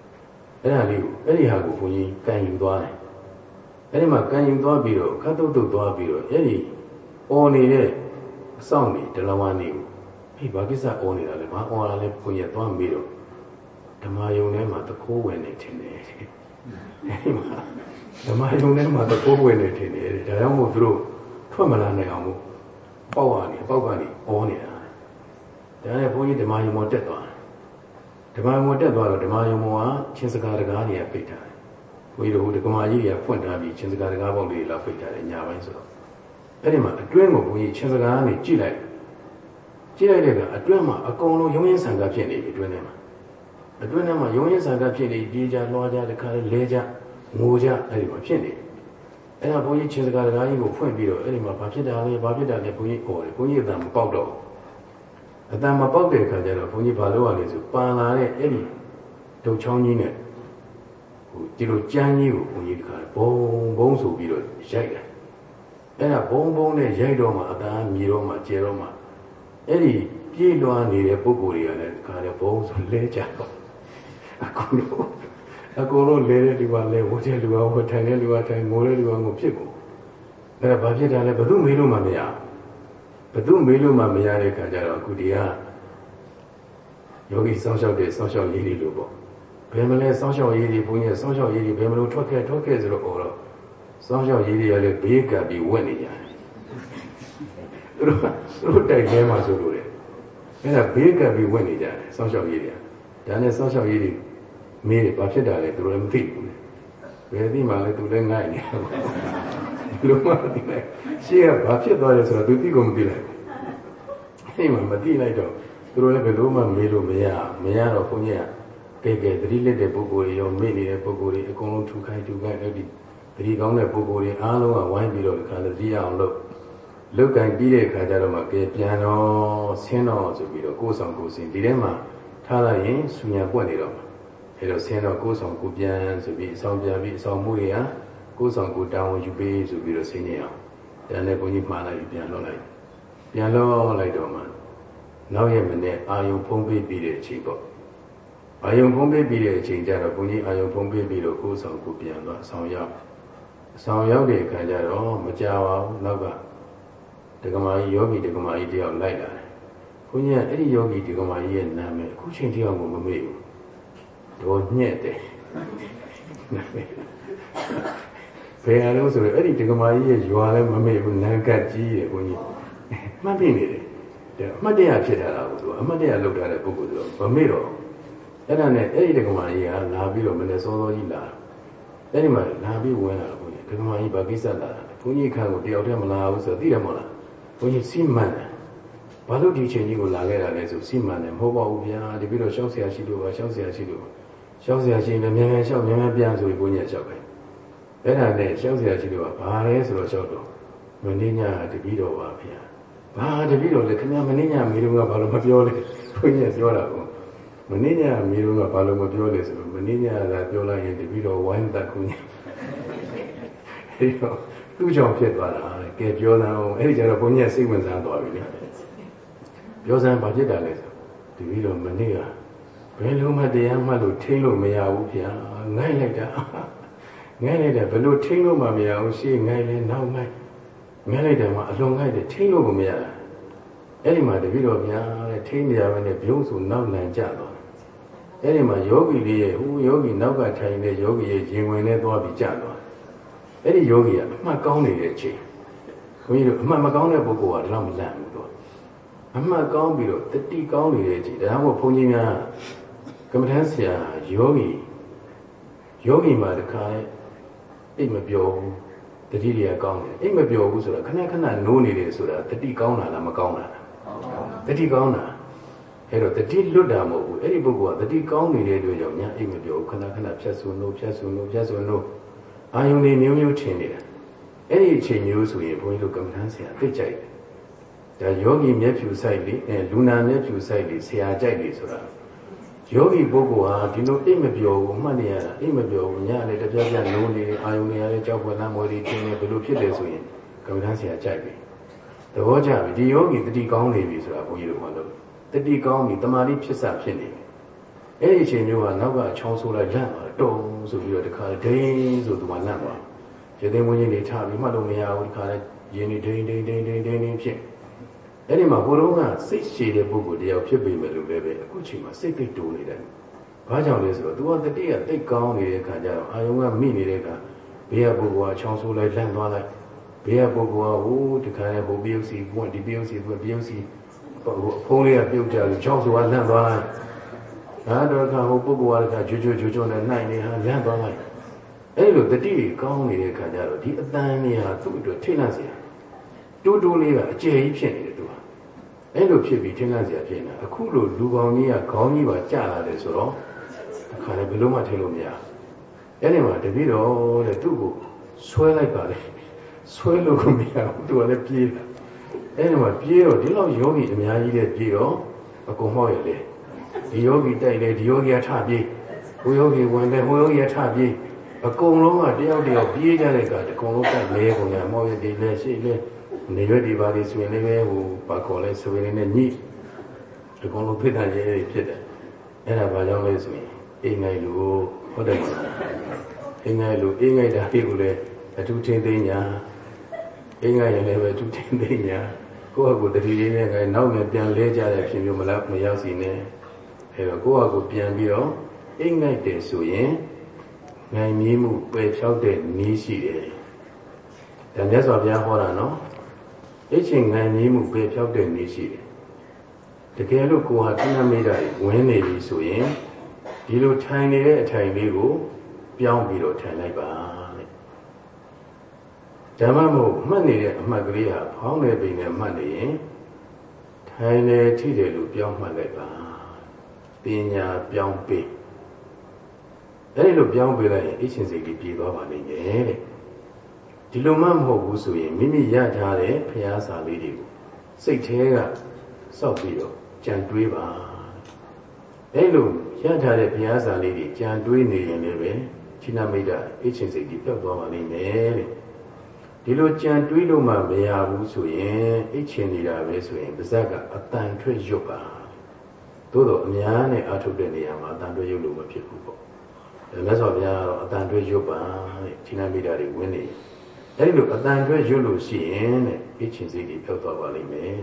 Speaker 1: အဲ့ဒါလေးကိုအဲ့ဒီဟာကိုဘုန်းကြီးကန်ယူသွားတယ်အဲ့ဒီမှာကန်ယူသွားပြီးတော့ခတ်တုတ်တုတ်သွားပြီးတော့အဲ့ဒီအော်နေတဲ့အဆောင်နေဒလဝါနေကိုဟေးဘာကိစ္စအော်နေတာလဲဘာအော်လာလဲဘုန်းကြီးသွားပြီးတော့ဓမ္မယုံထဲမှာတခိုးဝင်နေတယ်အဲ့ဒီမှာဓမ္မယုံထဲမှာတခိုးဝင်နေတယ်ဒါကြောင့်မို့သူတို့ထွက်မလာနိုင်အောင်မို့ ပေါက်ကနေပေါက်ကနေအောနေတာဒါနဲ့ဘုန်းကြီးဓမ္မယုံမောတက်သွားဓမ္မယုံမောတက်သွားတော့ဓမ္မယုံမောကချင်းစကားတကားတွေကပိတ်ထားတယ်ဘုန်းကြီးတို့ဓမ္မကြီးတွေကဖွင့်ထားပြီးချင်းစကားတကားပေါက်လေးလောက်ပိတ်ထားတယ်ညာပိုင်းဆိုတော့အဲ့ဒီမှာအတွင်းကိုဘုန်းကြီးချင်းစကားကနေကြည့်လိုက်ကြည့်လိုက်တဲ့ကအတွင်းမှာအကုန်လုံးရုံးရင်းဆန်ကဖြစ်နေပြီအတွင်းထဲမှာအတွင်းထဲမှာရုံးရင်းဆန်ကဖြစ်နေပြေးကြလွှားကြတခါလဲကြငိုကြအဲ့ဒီမှာဖြစ်နေ အဲ့ဒါဘုန်းကြီးချင်းစကားတကားကြီးကိုဖွင့်ပြီးတော့အဲ့ဒီမှာဘာဖြစ်တာလဲဘာဖြစ်တာလဲဘုန်းကြီးခေါ်တယ်ဘုန်းကြီးအတန်မပေါက်တော့အတန်မပေါက်တဲ့အခါကျတော့ဘုန်းကြီးဘာလုပ်ရလဲဆိုပန်လာတဲ့အဲ့ဒီဒုတ်ချောင်းကြီးနဲ့ဟိုဒီလိုကြမ်းကြီးကိုဘုန်းကြီးတခါဘုံဘုံဆိုပြီးတော့ရိုက်တယ်အဲ့ဒါဘုံဘုံနဲ့ရိုက်တော့မှအတန်မြေတော့မှကျဲတော့မှအဲ့ဒီပြေးလွှားနေတဲ့ပုံကိုယ်တွေကလည်းတခါလေဘုံဆိုလဲကြတော့အခုတော့ အကုန်လုံးလဲတဲ့လူကလဲဝတ်တဲ့လူကဝတ်ထိုင်တဲ့လူကထိုင်ငိုတဲ့လူကငိုဖြစ်ကုန်အဲ့ဒါဘာဖြစ်တာလဲဘယ်သူမေးလို့မှမရဘယ်သူမေးလို့မှမရတဲ့ခါကျတော့အခုဒီကယောဂီစောင့်ရှောက်တဲ့စောင့်ရှောက်ရေးတွေလို့ပေါ့ဘယ်မလဲစောင့်ရှောက်ရေးတွေဘုန်းကြီးစောင့်ရှောက်ရေးတွေဘယ်မလို့ထွက်ခဲ့ထွက်ခဲ့ဆိုတော့ဟောတော့စောင့်ရှောက်ရေးတွေကလည်းဘေးကပ်ပြီးဝက်နေကြတယ်သူတို့သူတို့တိုက်ထဲမှာဆိုလို့လေအဲ့ဒါဘေးကပ်ပြီးဝက်နေကြတယ်စောင့်ရှောက်ရေးတွေကဒါနဲ့စောင့်ရှောက်ရေးတွေ မေးတယ်ဘာဖြစ်တာလဲသူတို့လည်းမသိဘူးဘယ်သိမှလဲသူလည်းငိုက်နေလို့မသိလိုက်ရှေ့ကဘာဖြစ်သွားလဲဆိုတော့သူသိကုန်မသိလိုက်အဲ့မှာမသိလိုက်တော့သူတို့လည်းဘယ်လိုမှမေးလို့မရမရတော့ဘုန်းကြီးကကဲကဲသတိလက်တဲ့ပုဂ္ဂိုလ်တွေရောမေ့နေတဲ့ပုဂ္ဂိုလ်တွေအကုန်လုံးထူခိုင်းထူခိုင်းအဲ့ဒီသတိကောင်းတဲ့ပုဂ္ဂိုလ်တွေအားလုံးကဝိုင်းပြီးတော့ခါလည်းသိအောင်လုပ်လုတ်ကန်ပြီးတဲ့အခါကျတော့မှကဲပြန်တော့ဆင်းတော့ဆိုပြီးတော့ကိုယ်ဆောင်ကိုယ်စင်ဒီထဲမှာထားလိုက်ရင်ဆူညာပွက်နေတော့ အဲတော့ဆင်းတော့ကိုယ်ဆောင်ကိုပြန်ဆိုပြီးအဆောင်ပြန်ပြီးအဆောင်မှုတွေကကိုယ်ဆောင်ကိုတောင်းဝန်ယူပေးဆိုပြီးတော့ဆင်းနေအောင်ဒါနဲ့ဘုန်းကြီးမှားလိုက်ပြီးပြန်လွှတ်လိုက်ပြန်လွှတ်လိုက်တော့မှနောက်ရက်မနေ့အာယုံဖုံးပေးပြီးတဲ့အချိန်ပေါ့အာယုံဖုံးပေးပြီးတဲ့အချိန်ကျတော့ဘုန်းကြီးအာယုံဖုံးပေးပြီးတော့ကိုယ်ဆောင်ကိုပြန်သွားအဆောင်ရောက်အဆောင်ရောက်တဲ့အခါကျတော့မကြပါဘူးနောက်ကဒကမာကြီးယောဂီဒကမာကြီးတယောက်လိုက်လာတယ်ဘုန်းကြီးကအဲ့ဒီယောဂီဒကမာကြီးရဲ့နာမည်အခုချိန်တယောက်ကိုမမေ့ဘူး တော့ညက်တယ်ဘယ်အားလို့ဆိုတော့အဲ့ဒီဒကမာကြီးရဲ့ရွာလည်းမမေ့ဘူးနန်းကတ်ကြီးရဲ့ဘုန်းကြီးမှတ်ပြနေတယ်အမှတ်တရဖြစ်လာတာကိုသူအမှတ်တရလောက်ထားတဲ့ပုဂ္ဂိုလ်ဆိုတော့မမေ့တော့အဲ့ဒါနဲ့အဲ့ဒီဒကမာကြီးကလာပြီးတော့မနေ့စောစောကြီးလာအဲ့ဒီမှာလာပြီးဝင်လာဘုန်းကြီးဒကမာကြီးဘာကိစ္စလာဘုန်းကြီးခန့်ကိုတယောက်တည်းမလာဘူးဆိုတော့သိတယ်မဟုတ်လားဘုန်းကြီးစီမံတယ်ဘာလို့ဒီချိန်ကြီးကိုလာခဲ့တာလဲဆိုစီမံတယ်မဟုတ်ပါဘူးဗျာဒီပြီးတော့ရှောက်ဆရာရှိလို့ပါရှောက်ဆရာရှိလို့ ရှောက်ဆရာရှိရင်လည်းမြန်မြန်ရှောက်မြန်မြန်ပြန်ဆိုပြီးဘုန်းကြီးရှောက်တယ်အဲ့ဒါနဲ့ရှောက်ဆရာရှိလို့ပါဘာလဲဆိုတော့ရှောက်တော့မင်းညတပီးတော်ပါဗျာဘာတပီးတော်လဲခင်ဗျာမင်းညမေးတော့ကဘာလို့မပြောလဲဘုန်းကြီးပြောတာကောမင်းညာမင်းတို့ကဘာလို့မပြောလဲဆိုတော့မင်းညာကပြောလိုက်ရင်တပည့်တော်ဝိုင်းတက်ခုညာအဲ့တော့သူ့ကြောင့်ဖြစ်သွားတာကဲပြောသားအောင်အဲ့ဒီကျတော့ဘုန်းကြီးစိတ်ဝင်စားသွားပြီလေပြောစမ်းဘာဖြစ်တာလဲဆိုတပည့်တော်မနေ့က ဘယ်လိုမှတရားမှလို့ထိလို့မရဘူးဗျာငိုင်းလိုက်တာငိုင်းလိုက်တယ်ဘယ်လိုထိလို့မှမရဘူးရှေ့ငိုင်းလဲနောက်ငိုင်းငိုင်းလိုက်တယ်မှအလွန်ငိုင်းတယ်ထိလို့မရဘူးအဲ့ဒီမှာတပည့်တော်များတဲ့ထိနေရမယ်နဲ့ဘုံဆိုနောက်လန်ကြတော့အဲ့ဒီမှာယောဂီလေးရဲ့ဟိုယောဂီနောက်ကထိုင်တဲ့ယောဂီရဲ့ရင်ဝင်နဲ့သွားပြီးကြတော့အဲ့ဒီယောဂီကအမှတ်ကောင်းနေတဲ့အချိန်ခွန်ကြီးတို့အမှတ်မကောင်းတဲ့ပုဂ္ဂိုလ်ကတော့မလန့်ဘူးတော့အမှတ်ကောင်းပြီးတော့တတိကောင်းနေတဲ့အချိန်ဒါမှမဟုတ်ဘုန်းကြီးများ ကမ္မထမ်းဆရာယောဂီယောဂီမှာတခါအိတ်မပြောဘူးတတိတွေကကောင်းတယ်အိတ်မပြောဘူးဆိုတာခဏခဏနိုးနေတယ်ဆိုတာတတိကောင်းတာလားမကောင်းတာလားတတိကောင်းတာအဲ့တော့တတိလွတ်တာမဟုတ်ဘူးအဲ့ဒီပုဂ္ဂိုလ်ကတတိကောင်းနေတဲ့အတွက်ကြောင့်ညာအိမ်မပြောဘူးခဏခဏဖြတ်ဆုလို့ဖြတ်ဆုလို့ဖြတ်ဆုလို့အာယုန်တွေမျိုးမျိုးထင်နေတာအဲ့ဒီအချိန်မျိုးဆိုရင်ဘုန်းကြီးတို့ကမ္မထမ်းဆရာသိကြိုက်တယ်ဒါယောဂီမျက်ဖြူဆိုင်လေးအဲလူနာမျက်ဖြူဆိုင်လေးဆရာကြိုက်တယ်ဆိုတာ ယောဂီပုဂ္ဂိုလ်ဟာဒီလိုအိမ်မပြောဘူးမှတ်နေရတာအိမ်မပြောဘူးညလည်းတပြပြလုံးနေအာယုန်တွေလည်းကြောက်ဖွယ်လမ်းမော်တွေထင်နေဘယ်လိုဖြစ်တယ်ဆိုရင်ကမ္မထမ်းဆရာကြိုက်ပြီသဘောကျပြီဒီယောဂီတတိကောင်းနေပြီဆိုတာဘုန်းကြီးတို့ဟောလို့တတိကောင်းပြီတမာတိဖြစ်စဖြစ်နေပြီအဲ့ဒီအချိန်မျိုးကနောက်ကချောင်းဆိုးလိုက်လန့်သွားတုံဆိုပြီးတော့တခါဒိန်းဆိုသူကလန့်သွားရေသိမ်းဝင်းကြီးတွေထားပြီးမှတ်လို့မရဘူးတခါလဲရင်းနေဒိန်းဒိန်းဒိန်းဒိန်းဒိန်းဒိန်းဖြစ် အဲ့ဒီမှာဘုရုံးကစိတ်ရှည်တဲ့ပုဂ္ဂိုလ်တယောက်ဖြစ်ပေမဲ့လို့လည်းပဲအခုချိန်မှာစိတ်သိတိုးနေတယ်ဘာကြောင့်လဲဆိုတော့ तू ကတတိကတိတ်ကောင်းနေတဲ့ခါကျတော့အာယုံကမိနေတဲ့ခါဘေးကပုဂ္ဂိုလ်ကချောင်းဆိုးလိုက်လန့်သွားလိုက်ဘေးကပုဂ္ဂိုလ်ကဟိုတခါလဲဟိုပြုတ်စီပွင့်ဒီပြုတ်စီပွင့်ပြုတ်စီဟိုအဖုံးလေးကပြုတ်ကြလို့ချောင်းဆိုးကလန့်သွားလိုက်ဒါတော့ကဟိုပုဂ္ဂိုလ်ကကျွတ်ကျွတ်ကျွတ်ကျွတ်နဲ့နိုင်နေဟာလန့်သွားလိုက်အဲ့လိုတတိကောင်းနေတဲ့ခါကျတော့ဒီအတန်ကြီးဟာသူ့အတွက်ထိတ်လန့်စရာတိုးတိုးလေးကအကျယ်ကြီးဖြစ်နေတယ်သူက အဲ့လိုဖြစ်ပြီးထိတ်လန့်စရာဖြစ်နေတာအခုလိုလူပေါင်းကြီးကခေါင်းကြီးပါကျလာတယ်ဆိုတော့အခါလည်းဘယ်လို့မှထိတ်လို့မရအဲ့ဒီမှာတပည့်တော်တဲ့သူ့ကိုဆွဲလိုက်ပါလေဆွဲလို့မရဘူးသူကလည်းပြေးတာအဲ့ဒီမှာပြေးတော့ဒီလောက်ယောဂီအများကြီးတဲ့ပြေးတော့အကုန်မောက်ရလေဒီယောဂီတိုက်လေဒီယောဂီကထပြေးဟိုယောဂီဝင်တယ်ဟိုယောဂီကထပြေးအကုန်လုံးကတယောက်တယောက်ပြေးကြတဲ့ကအကုန်လုံးကလဲကုန်ရမောက်ရည်လဲရှိလဲ နေရွက်ဒီပါလေးဆိုရင်လည်းပဲဟိုပါခေါ်လဲဆိုရင်လည်းညိအကုန်လုံးဖြစ်တာရဲ့ဖြစ်တယ်အဲ့ဒါဘာကြောင့်လဲဆိုရင်အိမ်ငိုင်လို့ဟုတ်တယ်အိမ်ငိုင်လို့အိမ်ငိုင်တာလေးကိုလည်းအထူးထင်းသိညာအိမ်ငိုင်ရင်လည်းပဲအထူးထင်းသိညာကိုယ့်ဟာကိုယ်တတိလေးနဲ့ငိုင်နောက်နဲ့ပြန်လဲကြတဲ့ဖြစ်မျိုးမလားမရောက်စီနဲ့အဲ့တော့ကိုယ့်ဟာကိုယ်ပြန်ပြီးတော့အိမ်ငိုက်တယ်ဆိုရင်နိုင်မြည်မှုပယ်ဖြောက်တဲ့နည်းရှိတယ်။ဒါမြတ်စွာဘုရားဟောတာနော်။ အချင်းနိုင်မြည်မှုပယ်ဖြောက်တဲ့နည်းရှိတယ်။တကယ်လို့ကိုဟာတိဏမိတ်တာဝင်နေပြီဆိုရင်ဒီလိုထိုင်နေတဲ့အထိုင်လေးကို ပြောင်းပြီးတော့ထိုင်လိုက်ပါတဲ့။ဓမ္မမို့မှတ်နေတဲ့အမှတ်ကလေးဟာဖောင်းနေပိန်နဲ့မှတ်နေရင်ထိုင်နေထိတယ်လို့ပြောင်းမှတ်လိုက်ပါ။ပညာပြောင်းပေးအဲဒီလိုပြောင်းပေးလိုက်ရင်အချင်းစိတ်ကြီးပြေသွားပါလိမ့်မယ်တဲ့ ဒီလိုမှမဟုတ်ဘူးဆိုရင်မိမိရထားတဲ့ဖျားစာလေးတွေကိုစိတ်ထဲကစောက်ပြီးတော့ကြံတွေးပါအဲလိုရထားတဲ့ဘုရားစာလေးတွေကြံတွေးနေရင်လည်းပဲချိနမိတ်တာအချင်းစိတ်ကြီးပျောက်သွားပါလိမ့်မယ်တဲ့ဒီလိုကြံတွေးလို့မှမရဘူးဆိုရင်အချင်းနေတာပဲဆိုရင်ပါဇက်ကအတန်ထွက်ရွတ်ပါသို့တော့အများနဲ့အထုတ်တဲ့နေရာမှာအတန်ထွက်ရွတ်လို့မဖြစ်ဘူးပေါ့မြတ်စွာဘုရားကတော့အတန်တွဲရွတ်ပါတဲ့ဌိနမိတာတွေဝင်နေ အဲဒီလိုအတန်တွဲရွတ်လို့ရှိရင်တဲ့အချင်းစိတ်တွေပြောက်သွားပါလိမ့်မယ်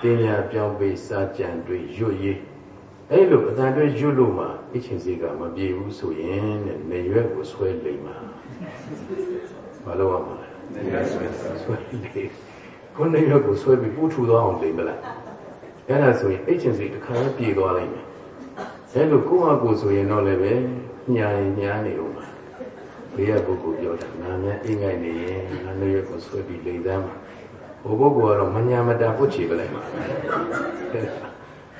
Speaker 1: တင်ညာပြောင်းပေးစာကြံတွေရွတ်ရေးအဲဒီလိုအတန်တွဲရွတ်လို့မှအချင်းစိတ်ကမပြေဘူးဆိုရင်တဲ့နေရွက်ကိုဆွဲလိမ့်မှာမလုပ်ရမှာနေရွက်ဆွဲဆွဲလိမ့်ကိုနေရွက်ကိုဆွဲပြီးပူထူသွားအောင်လိမ့်မလားအဲ့ဒါဆိုရင်အချင်းစိတ်တစ်ခါပြေသွားလိမ့်မယ်အဲလိုကိုယ့်ဟာကိုယ်ဆိုရင်တော့လည်းပဲညာရင်ညာနေဦးမှာ ဘေးကပုဂ္ဂိုလ်ပြောတာငါများအိမ်ငိုက်နေရင်ငါလည်းကိုဆွဲပြီးလိမ့်သမ်းမှာဟိုပုဂ္ဂိုလ်ကတော့မညာမတာပုတ်ချေပလိုက်မှာ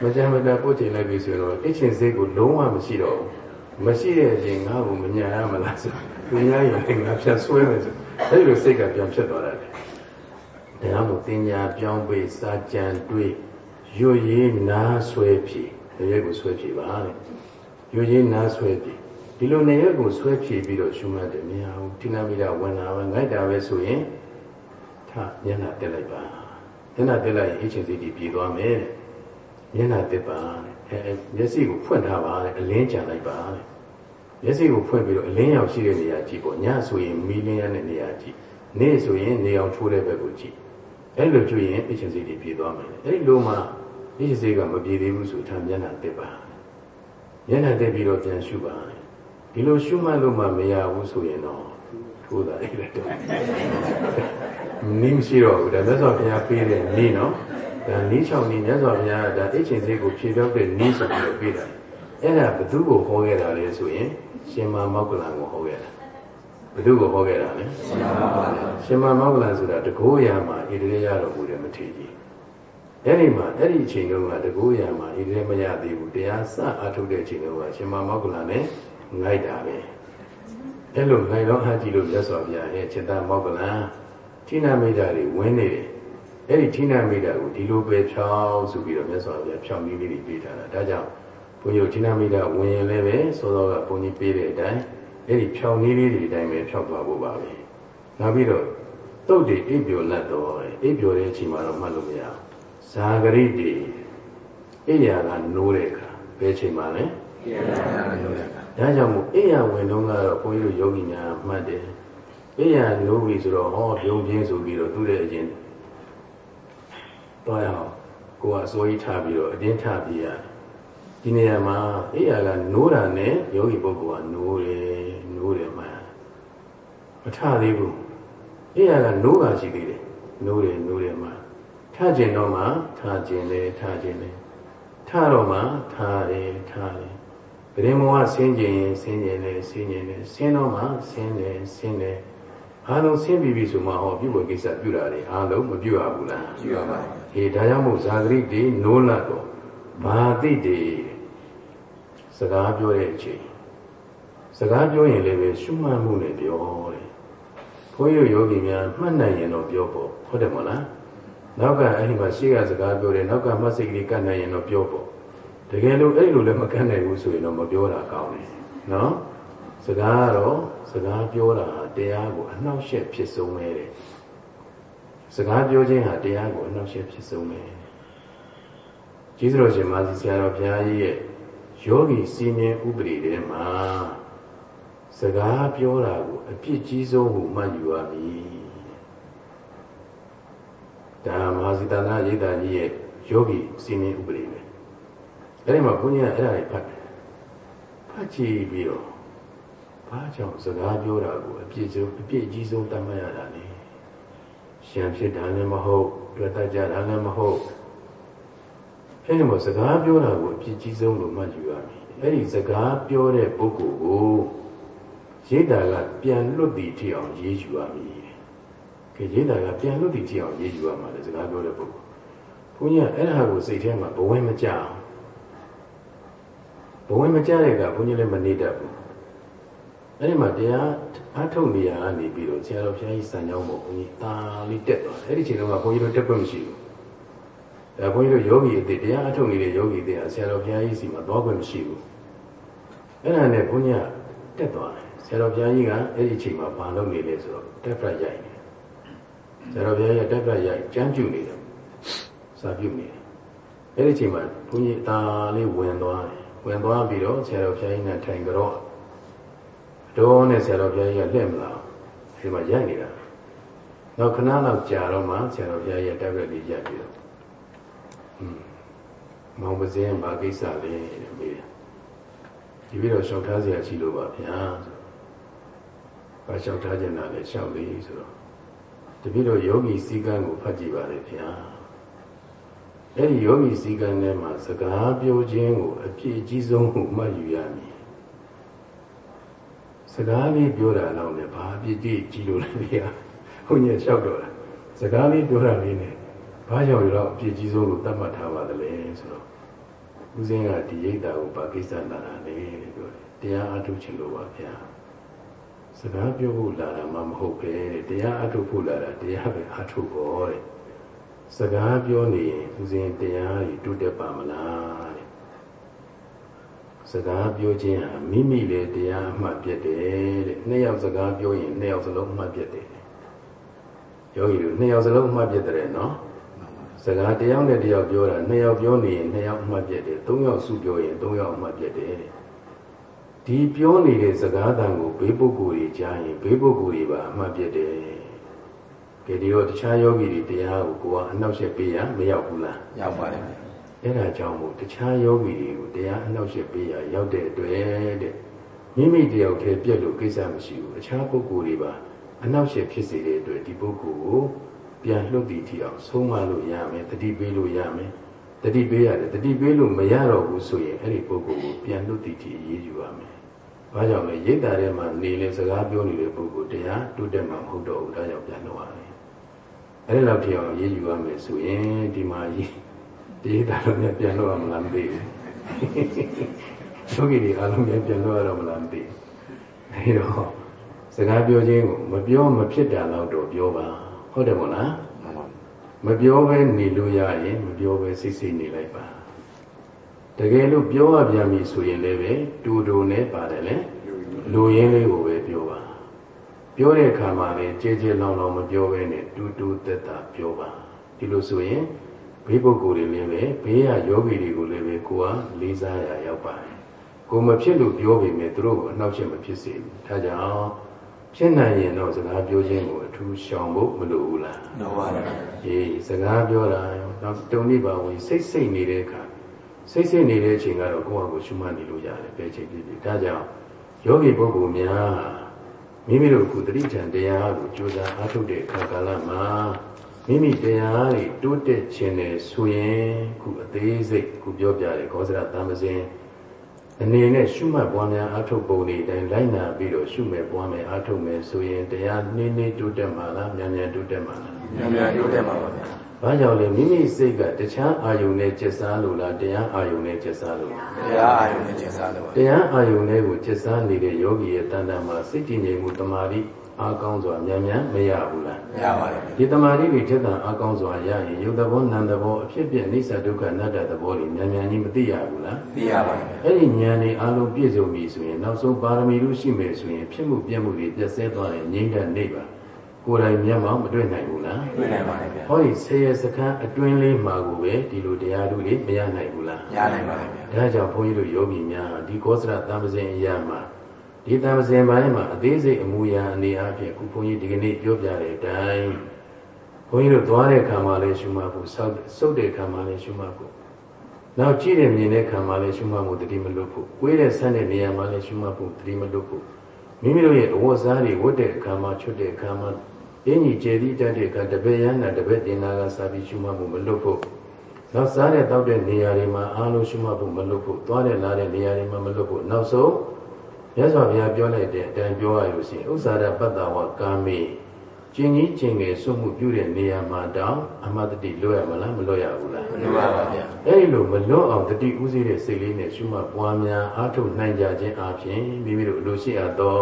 Speaker 1: မညာမတာပုတ်ချေလိုက်ပြီဆိုတော့အချင်းစိတ်ကိုလုံးဝမရှိတော့ဘူးမရှိတဲ့အချိန်ငါ့ကိုမညာရမလားဆိုသူများရင်ငါပြန်ဆွဲမယ်ဆိုအဲ့လိုစိတ်ကပြန်ဖြစ်သွားတယ်ဒါမှမဟုတ်တင်ညာပြောင်းပေးစာကြံတွေးရွရည်နာဆွဲဖြစ်နေရက်ကိုဆွဲဖြေပါတဲ့ယူချင်းနားဆွဲဖြေ ဒီလိုနေရက်ကိုဆွဲဖြေပြီးတော့ရှုမှတ်တယ်မရဘူးတိနာမိတာဝင်လာပဲငိုက်တာပဲဆိုရင်ထမျက်နှာတက်လိုက်ပါမျက်နှာတက်လိုက်ရင်အချင်းစိတ်ကြီးပြေသွားမယ်တဲ့မျက်နှာတက်ပါတဲ့အဲမျက်စိကိုဖွင့်ထားပါတဲ့အလင်းကြံလိုက်ပါတဲ့မျက်စိကိုဖွင့်ပြီးတော့အလင်းရောင်ရှိတဲ့နေရာကြည့်ပေါ့ညဆိုရင်မီးလင်းရတဲ့နေရာကြည့်နေ့ဆိုရင်နေအောင်ထိုးတဲ့ဘက်ကိုကြည့်အဲ့လိုကြည့်ရင်အချင်းစိတ်ကြီးပြေသွားမယ်အဲ့ဒီလိုမှအချင်းစိတ်ကမပြေသေးဘူးဆိုထားမျက်နှာတက်ပါမျက်နှာတက်ပြီးတော့ပြန်ရှုပါ ဒီလိုရှုမှတ်လို့မှမရဘူးဆိုရင်တော့ထိုးတာအဲ့ဒါတော့နင်းရှိတော့ဘူးဒါမြတ်စွာဘုရားပေးတဲ့နည်းနော်ဒါနည်းချောင်းနည်းမြတ်စွာဘုရားကဒါအချင်းစိတ်ကိုဖြေပြောက်တဲ့နည်းဆိုပြီးတော့ပေးတာအဲ့ဒါဘသူ့ကိုဟောခဲ့တာလဲဆိုရင်ရှင်မမောက္ကလံကိုဟောခဲ့တာဘသူ့ကိုဟောခဲ့တာလဲရှင်မမောက္ကလံဆိုတာတကိုးရာမှာဣတိရရတော်မူတယ်မထေကြီးအဲ့ဒီမှာအဲ့ဒီအချိန်တုန်းကတကိုးရာမှာဣတိရမရသေးဘူးတရားစအထုတ်တဲ့အချိန်တုန်းကရှင်မမောက္ကလံနဲ့ ငိုက်တာပဲအဲ့လိုငိုက်တော့အားကြည့်လို့မြတ်စွာဘုရားရဲ့จิตတမောက္ကလံဌိနမိတ်တာတွေဝင်နေတယ်အဲ့ဒီဌိနမိတ်တာကိုဒီလိုပဲဖြောင်းဆိုပြီးတော့မြတ်စွာဘုရားဖြောင်းနည်းလေးတွေပေးထားတာဒါကြောင့်ဘုန်းကြီးဌိနမိတ်တာဝင်ရင်လည်းပဲစောစောကဘုန်းကြီးပေးတဲ့အတိုင်းအဲ့ဒီဖြောင်းနည်းလေးတွေအတိုင်းပဲဖြောင်းသွားဖို့ပါပဲနောက်ပြီးတော့တုတ်တွေအိပ်ပျော်လတ်တော့အိပ်ပျော်တဲ့အချိန်မှာတော့မှတ်လို့မရဘူးဇာဂရိတေအိယာကနိုးတဲ့အခါဘယ်ချိန်မှလဲအိယာကနိုးတဲ့အခါ ဒါကြောင့်မို့အိယာဝင်တော့ကတော့ဘုန်းကြီးတို့ယောဂီများမှတ်တယ်အိယာနိုးပြီဆိုတော့ဟောပြုံးပြင်းဆိုပြီးတော့သူ့တဲ့အချင်းတော့ရအောင်ကိုကအစိုးရထားပြီးတော့အတင်းထားပြီးရတယ်ဒီနေရာမှာအိယာကနိုးတာနဲ့ယောဂီပုဂ္ဂိုလ်ကနိုးတယ်နိုးတယ်မှမထသေးဘူးအိယာကနိုးတာရှိသေးတယ်နိုးတယ်နိုးတယ်မှထကျင်တော့မှထကျင်တယ်ထကျင်တယ်ထတော့မှထားတယ်ထားတယ် ပရိမောကဆင်းကျင်ရင်ဆင်းကျင်တယ်ဆင်းကျင်တယ်ဆင်းတော့မှဆင်းတယ်ဆင်းတယ်အားလုံးဆင်းပြီးပြီဆိုမှဟောပြုဝေကိစ္စပြုတာလေအားလုံးမပြုရဘူးလား
Speaker 2: ပြုရပါ
Speaker 1: ဘူးအေးဒါကြောင့်မို့ဇာဂရိတေနိုးလတ်တော့ဘာတိတေစကားပြောတဲ့အချိန်စကားပြောရင်လည်းပဲရှုမှတ်မှုနဲ့ပြောတယ်ဘုန်းကြီးယောဂီများမှတ်နိုင်ရင်တော့ပြောပေါ့ဟုတ်တယ်မဟုတ်လားနောက်ကအဲ့ဒီမှာရှေ့ကစကားပြောတယ်နောက်ကမှတ်စိတ်ကလေးကတ်နိုင်ရင်တော့ပြောပေါ့ တကယ်လို့အဲ့လိုလည်းမကတ်နိုင်ဘူးဆိုရင်တော့မပြောတာကောင်းတယ်နော်စကားကတော့စကားပြောတာတရားကိုအနှောက်အယှက်ဖြစ်ဆုံးပဲတဲ့စကားပြောခြင်းဟာတရားကိုအနှောက်အယှက်ဖြစ်ဆုံးပဲကြီးစတော်ရှင်မာစီဆရာတော်ဘုရားကြီးရဲ့ယောဂီစီမင်းဥပဒေထဲမှာစကားပြောတာကိုအပြစ်ကြီးဆုံးဟုမှတ်ယူရမည်ဒါမဟာစီတနာရိတာကြီးရဲ့ယောဂီစီမင်းဥပဒေပဲ အဲ့ဒီမှာဘုန်းကြီးကအဲ့ဒါတွေဖတ်တယ်ဖတ်ကြည့်ပြီးတော့ဘာကြောင့်စကားပြောတာကိုအပြစ်ဆုံးအပြစ်ကြီးဆုံးတတ်မှတ်ရတာလဲရှံဖြစ်တာလည်းမဟုတ်တွေ့တတ်ကြတာလည်းမဟုတ်အဲ့ဒီမှာစကားပြောတာကိုအပြစ်ကြီးဆုံးလို့မှတ်ယူရမယ်အဲ့ဒီစကားပြောတဲ့ပုဂ္ဂိုလ်ကိုရိတ်တာကပြန်လွတ်တည်ထီအောင်ရေးယူရမည်။ခေရိတ်တာကပြန်လွတ်တည်ထီအောင်ရေးယူရမှာလေစကားပြောတဲ့ပုဂ္ဂိုလ်။ဘုန်းကြီးကအဲ့ဒါကိုစိတ်ထဲမှာဘဝင်မကြအောင် ဘဝင်မကြတဲ့ကဘုန်းကြီးလည်းမနေတတ်ဘူး။အဲ့ဒီမှာတရားအထုတ်နေရကနေပြီးတော့ဆရာတော်ဘုရားကြီးစံကြောင်းပေါ့ဘုန်းကြီးတာလေးတက်သွားတယ်။အဲ့ဒီချိန်တုန်းကဘုန်းကြီးတို့တက်ခွင့်မရှိဘူး။အဲဘုန်းကြီးတို့ယောဂီအစ်တရားအထုတ်နေတဲ့ယောဂီအစ်ကဆရာတော်ဘုရားကြီးစီမှာသွားခွင့်မရှိဘူး။အဲ့ဒါနဲ့ဘုန်းကြီးကတက်သွားတယ်ဆရာတော်ဘုရားကြီးကအဲ့ဒီအချိန်မှာဘာလုပ်နေလဲဆိုတော့တက်ပြရိုက်နေဆရာတော်ဘုရားကြီးတက်ပြရိုက်ကြမ်းကျူနေတယ်စာပြုနေတယ်အဲ့ဒီအချိန်မှာဘုန်းကြီးအသာလေးဝင်သွားတယ် ဝင်သွားပြီးတော့ဆရာတော်ဘုရားကြီးနဲ့ထိုင်ကြတော့တော်နဲ့ဆရာတော်ဘုရားကြီးကလက်မလာဒီမှာရိုက်နေတာနောက်ခဏလောက်ကြာတော့မှဆရာတော်ဘုရားကြီးတက်ပြလေးရိုက်ပြီးတော့อืมမောင်ပစင်းဘာကိစ္စလဲတဲ့မေးတယ်ဒီပြီးတော့ရှောက်ထားเสียရှိလို့ပါဗျာဆိုဘာလျှောက်ထားကြတာလဲလျှောက်လေးဆိုတော့တပည့်တော်ယောဂီစည်းကမ်းကိုဖတ်ကြည့်ပါလေဗျာ အဲ့ဒီယောဂီစည်းကမ်းထဲမှာစကားပြောခြင်းကိုအပြည့်အကြီးဆုံးကိုမှတ်ယူရမည်စကားလေးပြောတာတော့လည်းဘာအပြည့်ကြီးကြီးလို့လဲဗျာဟုတ်ညက်လျှောက်တော့တာစကားလေးပြောတာလေးနဲ့ဘာကြောင့်ရောအပြည့်ကြီးဆုံးလို့သတ်မှတ်ထားပါသလဲဆိုတော့ဦးစင်းကဒီရိတ်တာကိုဘာကိစ္စလာတာလဲလို့ပြောတယ်တရားအထုတ်ချင်လို့ပါဗျာစကားပြောဖို့လာတာမှမဟုတ်ပဲတဲ့တရားအထုတ်ဖို့လာတာတရားပဲအထုတ်ဖို့တဲ့ စကားပြောနေရင်ဦးဇင်းတရားကြီးတုတ်တက်ပါမလားတဲ့စကားပြောခြင်းဟာမိမိလည်းတရားအမှတ်ပြတ်တယ်တဲ့နှစ်ယောက်စကားပြောရင်နှစ်ယောက်စလုံးအမှတ်ပြတ်တယ်ယောဂီတို့နှစ်ယောက်စလုံးအမှတ်ပြတ်တယ်နော်စကားတယောက်နဲ့တယောက်ပြောတာနှစ်ယောက်ပြောနေရင်နှစ်ယောက်အမှတ်ပြတ်တယ်သုံးယောက်စုပြောရင်သုံးယောက်အမှတ်ပြတ်တယ်ဒီပြောနေတဲ့စကားတန်ကိုဘေးပုဂ္ဂိုလ်တွေကြားရင်ဘေးပုဂ္ဂိုလ်တွေပါအမှတ်ပြတ်တယ် ကဲဒီတော့တခြားယောဂီတွေတရားကိုကိုကအနှောက်အယှက်ပေးရမရောက်ဘူးလား
Speaker 2: ရောက်ပါတယ်
Speaker 1: အဲ့ဒါကြောင့်မို့တခြားယောဂီတွေကိုတရားအနှောက်အယှက်ပေးရရောက်တဲ့အတွက်တဲ့မိမိတယောက်တည်းပြက်လို့ကိစ္စမရှိဘူးအခြားပုဂ္ဂိုလ်တွေပါအနှောက်အယှက်ဖြစ်စေတဲ့အတွက်ဒီပုဂ္ဂိုလ်ကိုပြန်လွတ်တည်ထီအောင်ဆုံးမလို့ရမယ်တတိပေးလို့ရမယ်တတိပေးရတယ်တတိပေးလို့မရတော့ဘူးဆိုရင်အဲ့ဒီပုဂ္ဂိုလ်ကိုပြန်လွတ်တည်ထီအရေးယူရမယ်။ဘာကြောင့်လဲရိတ်တာထဲမှာနေလေစကားပြောနေတဲ့ပုဂ္ဂိုလ်တရားတုတ်တက်မှာမဟုတ်တော့ဘူးဒါကြောင့်ပြန်လို့ရတယ်။ အဲ့ဒီလောက်ထိအောင်အရေးယူရမယ်ဆိုရင်ဒီမှာရေးဒီတာလုံးနဲ့ပြန်လို့ရမလားမသိဘူး။သုခိတွေအားလုံးလည်းပြန်လို့ရတော့မလားမသိဘူး။အဲဒီတော့စကားပြောခြင်းကိုမပြောမဖြစ်တာတော့တော့ပြောပါဟုတ်တယ်မို့လားမပြောဘဲနေလို့ရရင်မပြောဘဲစိတ်စိတ်နေလိုက်ပါတကယ်လို့ပြောရပြန်ပြီဆိုရင်လည်းပဲတူတူနဲ့ပါတယ်လေလူရင်းလေးကိုပဲ ပြောပါပြောတဲ့အခါမှာလည်းကြဲကြဲလောင်လောင်မပြောဘဲနဲ့တူတူတက်တာပြောပါဒီလိုဆိုရင်ဘေးပုဂ္ဂိုလ်တွေလည်းပဲဘေးရယောဂီတွေကိုလည်းပဲကိုယ်ကလေးစားရရောက်ပါတယ်ကိုမဖြစ်လို့ပြောပေမဲ့သူတို့ကိုအနှောက်အယှက်မဖြစ်စေဘူးဒါကြောင့်ဖြစ်နိုင်ရင်တော့စကားပြောခြင်းကိုအထူးရှောင်ဖို့မလိုဘူးလား
Speaker 2: လိုပါဘူး
Speaker 1: အေးစကားပြောတာတော့တုံ့ပြန်ပါဝင်စိတ်စိတ်နေတဲ့အခါစိတ်စိတ်နေတဲ့အချိန်ကတော့ကိုယ့်အကိုရှုမှတ်နေလို့ရတယ်ပဲချိန်ဖြစ်ဖြစ်ဒါကြောင့်ယောဂီပုဂ္ဂိုလ်များ မိမိတို့ခုတတိထံတရားကိုကြိုးစားအားထုတ်တဲ့အခါကာလမှာမိမိတရားတွေတိုးတက်ခြင်းနဲ့ဆိုရင်ခုအသေးစိတ်ခုပြောပြတယ်ခောစရသံမစင်းအနေနဲ့ရှုမှတ်ပွားများအားထုတ်ပုံတွေတိုင်းလိုက်နာပြီးတော့ရှုမဲ့ပွားမယ်အားထုတ်မယ်ဆိုရင်တရားနှင်းနှင်းတိုးတက်မှာလားမြန်မြန်တိုးတက်မှာလား
Speaker 2: မြန်မြန်တိုးတက်မှာပါဗျာ။
Speaker 1: ဘာကြောင့်လဲမိမိစိတ်ကတခြားအာယုန်နဲ့ကျက်စားလို့လားတရားအာယုန်နဲ့ကျက်စားလို့လား
Speaker 2: တရားအာယုန်နဲ့ကျက်စားလို့ပါ
Speaker 1: တရားအာယုန်နဲ့ကိုကျက်စားနေတဲ့ယောဂီရဲ့တန်တန်မှာစိတ်တည်ငြိမ်မှုတမာတိအားကောင်းစွာမြန်မြန်မရဘူးလား
Speaker 2: မရပါဘူး
Speaker 1: ဒီတမာတိတွေထက်သန်အားကောင်းစွာရရင်ယုတ်တဘောနံတဘောအဖြစ်ပြအိဋ္ဌဒုက္ခအနတ္တသဘောတွေမြန်မြန်ကြီးမသိရဘူးလား
Speaker 2: သိရပါတယ်
Speaker 1: အဲ့ဒီဉာဏ်တွေအားလုံးပြည့်စုံပြီဆိုရင်နောက်ဆုံးပါရမီလို့ရှိမယ်ဆိုရင်ဖြစ်မှုပြည့်မှုတွေပြည့်စဲသွားတဲ့ငြိမ့်တဲ့နေပါ ကိုယ်တိုင်မျက်မှောက်မတွေ့နိုင်ဘူးလား
Speaker 2: တွေ့နိုင်ပါတယ်ဗျာ
Speaker 1: ဟောဒီဆေးရစခန်းအတွင်းလေးမှာကိုပဲဒီလိုတရားဓုတွေမရနိုင်ဘူးလား
Speaker 2: ရနိုင်ပါတယ်ဗျာ
Speaker 1: ဒါကြောင့်ဘုန်းကြီးတို့ယောဂီများဒီကောသရတံပဇင်အရာမှာဒီတံစင်ပိုင်းမှာအသေးစိတ်အမူအရာအနေအချင်းခုဘုန်းကြီးဒီကနေ့ပြောပြတဲ့အတိုင်းဘုန်းကြီးတို့သွားတဲ့ခံမှာလည်းရှုမှတ်ဖို့စောက်စုပ်တဲ့ခံမှာလည်းရှုမှတ်ဖို့နောက်ကြည့်တဲ့မြင်တဲ့ခံမှာလည်းရှုမှတ်ဖို့တတိမလွတ်ဖို့ကိုယ်တဲ့ဆန်းတဲ့နေရာမှာလည်းရှုမှတ်ဖို့တတိမလွတ်ဖို့မိမိတို့ရဲ့အဝတ်စားတွေဝတ်တဲ့ခံမှာချွတ်တဲ့ခံမှာ အင်းကြီးကျေသီးတတ်တဲ့ကတပည့်ရန်နာတပည့်တင်နာကစာပြီးရှုမှတ်ဖို့မလွတ်ဖို့နောက်စားတဲ့တောက်တဲ့နေရာတွေမှာအားလုံးရှုမှတ်ဖို့မလွတ်ဖို့သွားတဲ့လာတဲ့နေရာတွေမှာမလွတ်ဖို့နောက်ဆုံးမြတ်စွာဘုရားပြောလိုက်တဲ့အတိုင်းပြောရလို့ရှိရင်ဥစ္စာရပတ္တဝကာမေကျင်ကြီးကျင်ငယ်စွမှုပြုတဲ့နေရာမှာတောင်အမတတိလွတ်ရမလားမလွတ်ရဘူးလား
Speaker 2: မလွတ်ပါပါဗျာ
Speaker 1: အဲဒီလိုမလွတ်အောင်တတိဥသိတဲ့စိတ်လေးနဲ့ရှုမှတ်ပွားများအားထုတ်နိုင်ကြခြင်းအပြင်မိမိတို့လိုရှိအပ်သော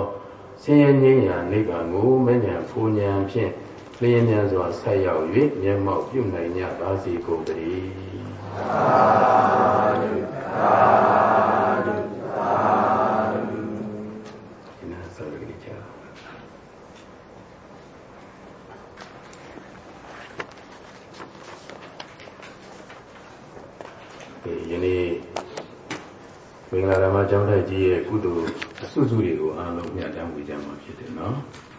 Speaker 1: ဆင်းရဲငြိမ်းရာနိဗ္ဗာန်ကိုမဉ္ဇဉ်ဖူဉ္ဇဉ်ဖြင့်လျင်မြန်စွာဆက်ရောက်၍မျက်မှောက်ပြုနိုင်ကြပါစေကုန်သတည်းသာဓုသာယနေ့မင်္ဂလာဓမ္မကျောင်းထိုက်ကြီးရဲ့ကုသိုလ်အ စွတ်စွတွေကိုအားလုံးညှတမ်းဝေကြမှာဖြစ်တယ်နော်။